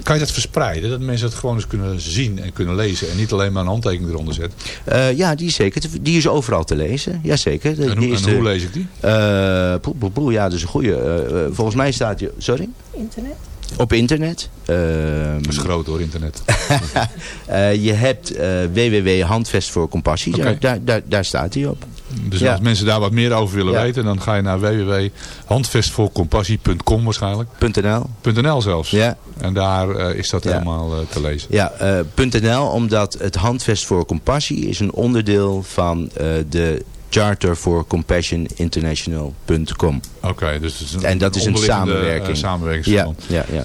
Kan je dat verspreiden? Dat mensen het gewoon eens kunnen zien en kunnen lezen. En niet alleen maar een handtekening eronder zetten. Eh, ja, die is zeker. Die is overal te lezen. Jazeker. De- En, die hoe, en de- hoe lees ik die? Eh, poe, poe, poe, ja, dat is een goede. volgens mij staat je. Sorry? Internet? Op internet. Ehm, Dat is groot hoor, internet. [LAUGHS] eh, je hebt eh www.handvest voor compassie. Daar, daar, daar staat hij op. Dus Ja. als mensen daar wat meer over willen Ja. weten, dan ga je naar www.handvestvoorcompassie.com waarschijnlijk. .nl. .nl zelfs. Ja. En daar eh, is dat Ja. helemaal eh, te lezen. Ja, eh, .nl omdat het handvest voor compassie is een onderdeel van de Charter for Compassion International.com. Oké, dus het is een En dat is een samenwerking. Ja, samenwerkingsverband. ja, ja.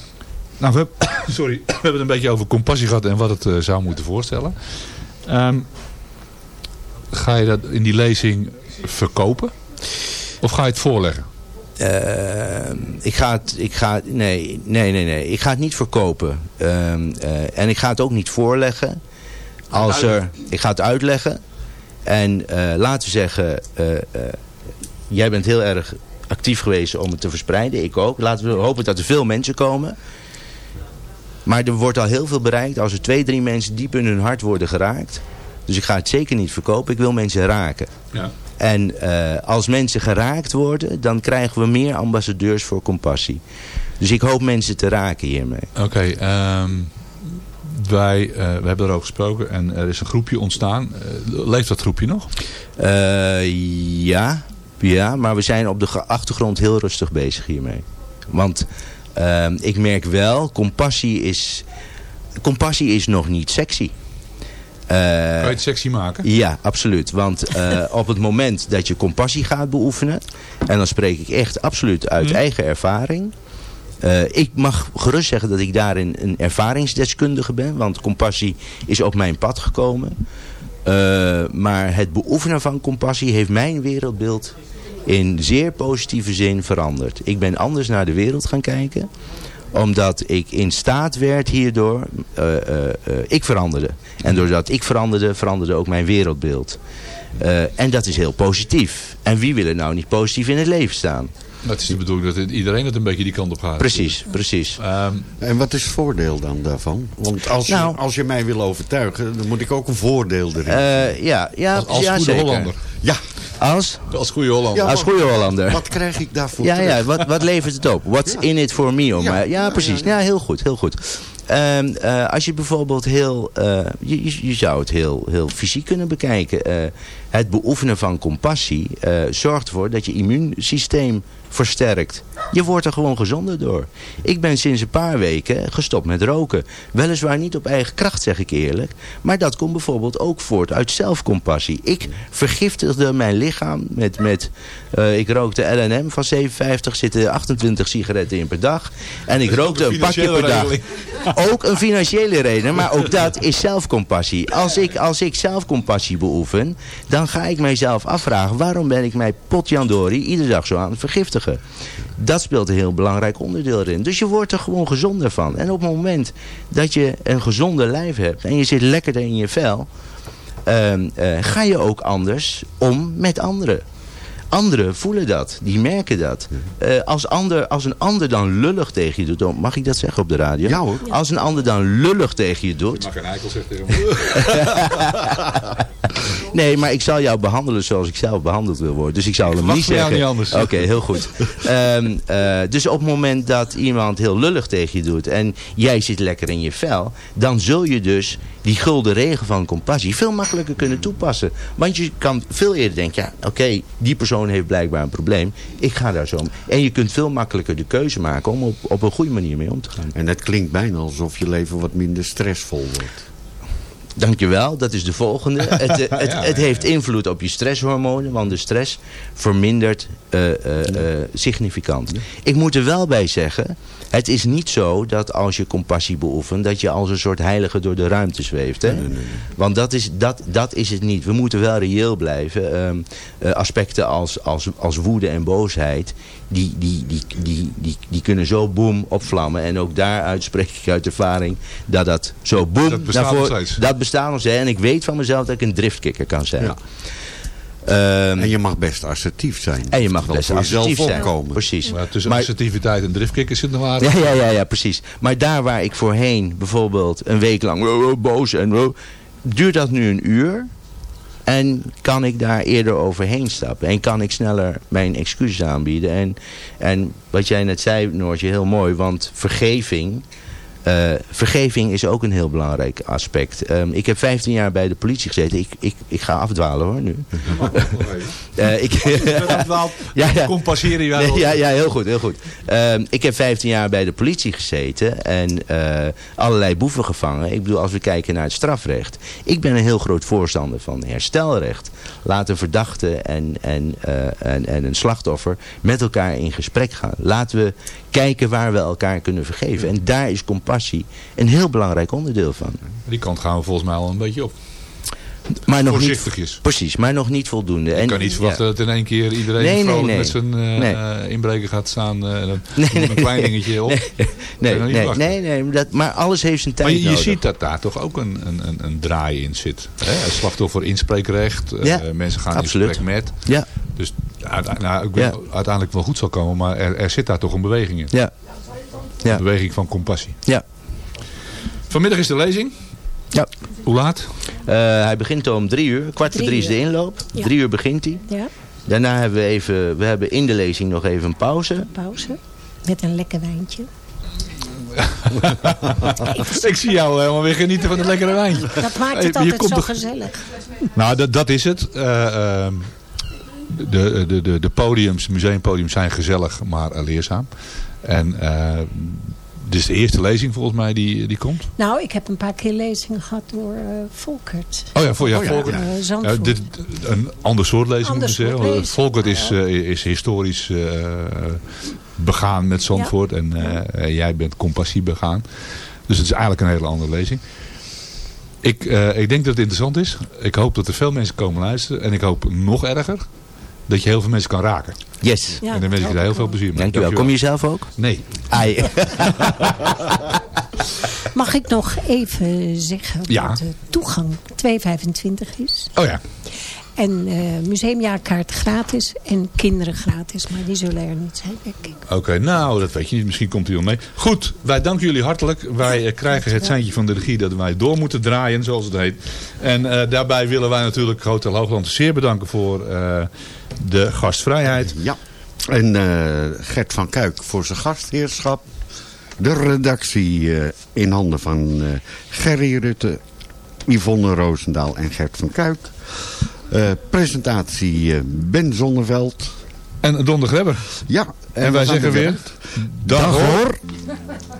Nou, we, hebben- [COUGHS] sorry, [COUGHS] we hebben het een beetje over compassie gehad en wat het zou moeten voorstellen. Ehm, ga je dat in die lezing verkopen? Of ga je het voorleggen? Eh, ik ga het, ik ga, nee, nee, nee, nee. Ik ga het niet verkopen. Ehm, eh, en ik ga het ook niet voorleggen. Als er, ik ga het uitleggen. En eh, laten we zeggen, eh, jij bent heel erg actief geweest om het te verspreiden. Ik ook. Laten we hopen dat er veel mensen komen. Maar er wordt al heel veel bereikt als er twee, drie mensen diep in hun hart worden geraakt. Dus ik ga het zeker niet verkopen. Ik wil mensen raken. Ja. En eh, als mensen geraakt worden, dan krijgen we meer ambassadeurs voor compassie. Dus ik hoop mensen te raken hiermee. Oké, ehm, wij eh, we hebben erover gesproken en er is een groepje ontstaan. Eh, leeft dat groepje nog? Ja, ja, maar we zijn op de achtergrond heel rustig bezig hiermee. Want ehm, ik merk wel, compassie is, compassie is nog niet sexy. Eh, Kan je het sexy maken? Ja, absoluut. Want eh, [LAUGHS] op het moment dat je compassie gaat beoefenen... en dan spreek ik echt absoluut uit Hm. eigen ervaring... eh, ik mag gerust zeggen dat ik daarin een ervaringsdeskundige ben. Want compassie is op mijn pad gekomen. Maar het beoefenen van compassie heeft mijn wereldbeeld in zeer positieve zin veranderd. Ik ben anders naar de wereld gaan kijken omdat ik in staat werd hierdoor, eh, eh, eh, ik veranderde. En doordat ik veranderde, veranderde ook mijn wereldbeeld. En dat is heel positief. En wie wil er nou niet positief in het leven staan? Dat is de bedoeling dat iedereen het een beetje die kant op gaat. Precies, precies. Ehm, En wat is het voordeel dan daarvan? Want als, Nou. je, als je mij wil overtuigen, dan moet ik ook een voordeel erin. Eh, ja, ja, als als ja, goede zeker. Hollander. ja, Als? Als goede Hollander. Ja, Als goede Hollander. wat krijg ik daarvoor Ja, terug? ja wat, wat levert het op? What's in it for me? Om Ja. mij- ja, precies. Ja, heel goed, heel goed. Ehm, eh, als je bijvoorbeeld heel, eh, je, je, je zou het heel, heel fysiek kunnen bekijken. Eh, het beoefenen van compassie eh, zorgt ervoor dat je immuunsysteem versterkt. Je wordt er gewoon gezonder door. Ik ben sinds een paar weken gestopt met roken. Weliswaar niet op eigen kracht, zeg ik eerlijk. Maar dat komt bijvoorbeeld ook voort uit zelfcompassie. Ik vergiftigde mijn lichaam met... met eh, ik rookte LNM van 57, zitten 28 sigaretten in per dag. En ik rookte een pakje per dag. [LAUGHS] Ook een financiële reden, maar ook dat is zelfcompassie. Als ik, als ik zelfcompassie beoefen, dan ga ik mijzelf afvragen... waarom ben ik mij potjandori iedere dag zo aan het vergiftigen? Dat speelt een heel belangrijk onderdeel in. Dus je wordt er gewoon gezonder van. En op het moment dat je een gezonde lijf hebt en je zit lekkerder in je vel... ehm, eh, ga je ook anders om met anderen. Anderen voelen dat, die merken dat. Eh, als, ander, als een ander dan lullig tegen je doet, mag ik dat zeggen op de radio? Ja, hoor. Als een ander dan lullig tegen je doet, mag geen eikel zeggen tegen. [LAUGHS] Nee, maar ik zal jou behandelen zoals ik zelf behandeld wil worden. Dus ik zal hem niet zeggen. niet anders. Oké, heel goed. Ehm, eh, dus op het moment dat iemand heel lullig tegen je doet en jij zit lekker in je vel, dan zul je dus die gulden regen van compassie veel makkelijker kunnen toepassen. Want je kan veel eerder denken, ja, oké, die persoon heeft blijkbaar een probleem. Ik ga daar zo om. En je kunt veel makkelijker de keuze maken om op, op een goede manier mee om te gaan. En het klinkt bijna alsof je leven wat minder stressvol wordt. Dankjewel, dat is de volgende. [LAUGHS] Het, eh, het, het heeft invloed op je stresshormonen, want de stress vermindert eh, eh, significant. Ik moet er wel bij zeggen, het is niet zo dat als je compassie beoefent, dat je als een soort heilige door de ruimte zweeft. Hè? Want dat is, dat, dat is het niet. We moeten wel reëel blijven. Ehm, eh, aspecten als, als, als woede en boosheid, die, die, die, die, die, die kunnen zo boem opvlammen. En ook daaruit spreek ik uit ervaring dat dat zo boem... Dat bestaat nog steeds. Dat bestaat nog steeds. En ik weet van mezelf dat ik een driftkikker kan zijn. Ja. Ehm, En je mag best assertief zijn. en je mag best assertief zijn. opkomen. Precies. Maar tussen Maar- assertiviteit en driftkikken zit nog aardig. Ja, ja, ja, ja, precies. Maar daar waar ik voorheen bijvoorbeeld een week lang oh, oh, boos en oh, duurt dat nu een uur. En kan ik daar eerder overheen stappen. En kan ik sneller mijn excuses aanbieden. En, en wat jij net zei, Noortje, heel mooi. Want vergeving... eh, vergeving is ook een heel belangrijk aspect. Ehm, ik heb 15 jaar bij de politie gezeten. Ik, ik, ik ga afdwalen hoor nu. [LAUGHS] Eh, ik, [LAUGHS] [LAUGHS] ja, ja. Kom passeren ja, ja, heel goed, heel goed. Ehm, ik heb 15 jaar bij de politie gezeten en eh, allerlei boeven gevangen. Ik bedoel, als we kijken naar het strafrecht. Ik ben een heel groot voorstander van herstelrecht. Laat een verdachte en, en, eh, en, en een slachtoffer met elkaar in gesprek gaan. Laten we kijken waar we elkaar kunnen vergeven. En daar is compassie een heel belangrijk onderdeel van. Die kant gaan we volgens mij al een beetje op. Maar nog Voorzichtigjes. niet, precies, maar nog niet voldoende. Je En- kan niet verwachten ja. dat in één keer iedereen Nee, nee, vrolijk nee. met zijn eh, Nee. eh, inbreker gaat staan. eh, en [LAUGHS] een klein dingetje op. Nee, nee, je nee, dat, maar alles heeft zijn tijd Maar je, je nodig. ziet dat daar toch ook een, een, een, draai in zit. Hè? Het slachtoffer inspreekrecht. eh, mensen gaan absoluut. in gesprek met. Ja, Dus uite- nou, Ja. uiteindelijk wel goed zal komen. Maar er, er zit daar toch een beweging in. ja, ja, Een beweging van compassie. ja. Vanmiddag is de lezing. ja. Hoe laat? Eh, hij begint om drie uur. Kwart voor Drie drie is de inloop. Ja. Drie uur begint hij. Ja, Daarna hebben we even, we hebben in de lezing nog even een pauze. pauze. Met een lekker wijntje. [LAUGHS] Ik zie jou helemaal weer genieten van het lekkere wijntje. Dat maakt het altijd zo gezellig. Nou, dat, dat is het. Eh, ehm, de, de, de, de podiums, museumpodiums zijn gezellig, maar leerzaam. En eh, dit is de eerste lezing volgens mij die, die komt. Nou, ik heb een paar keer lezingen gehad door eh, Volkert. Oh ja, voor ja, Oh ja, Volkert. Eh, Ja, dit, een ander soort lezing Ander moet ik zeggen. Volkert is, is historisch eh, begaan met Zandvoort. En eh, jij bent compassie begaan. Dus het is eigenlijk een hele andere lezing. Ik, eh, ik denk dat het interessant is. Ik hoop dat er veel mensen komen luisteren. En ik hoop nog erger dat je heel veel mensen kan raken. Yes. Ja, en dan wens ik je daar heel veel plezier mee. Dankjewel. Kom je zelf ook? Nee. Ai. [LAUGHS] Mag ik nog even zeggen Ja. dat de toegang 2,25 is. Oh ja. En eh museumjaarkaart gratis en kinderen gratis. Maar die zullen er niet zijn, denk ik. Oké, nou dat weet je niet. Misschien komt hij wel mee. Goed, wij danken jullie hartelijk. Wij eh, krijgen het seintje van de regie dat wij door moeten draaien, zoals het heet. En eh, daarbij willen wij natuurlijk Hotel Hoogland zeer bedanken voor eh, de gastvrijheid. Ja. En eh, Gert van Kuik voor zijn gastheerschap. De redactie eh, in handen van eh, Gerry Rutte, Yvonne Roosendaal en Gert van Kuik. Presentatie Ben Zonneveld. En Don de Grebber. Ja. En, wij zeggen er weer... Dag hoor. [LAUGHS]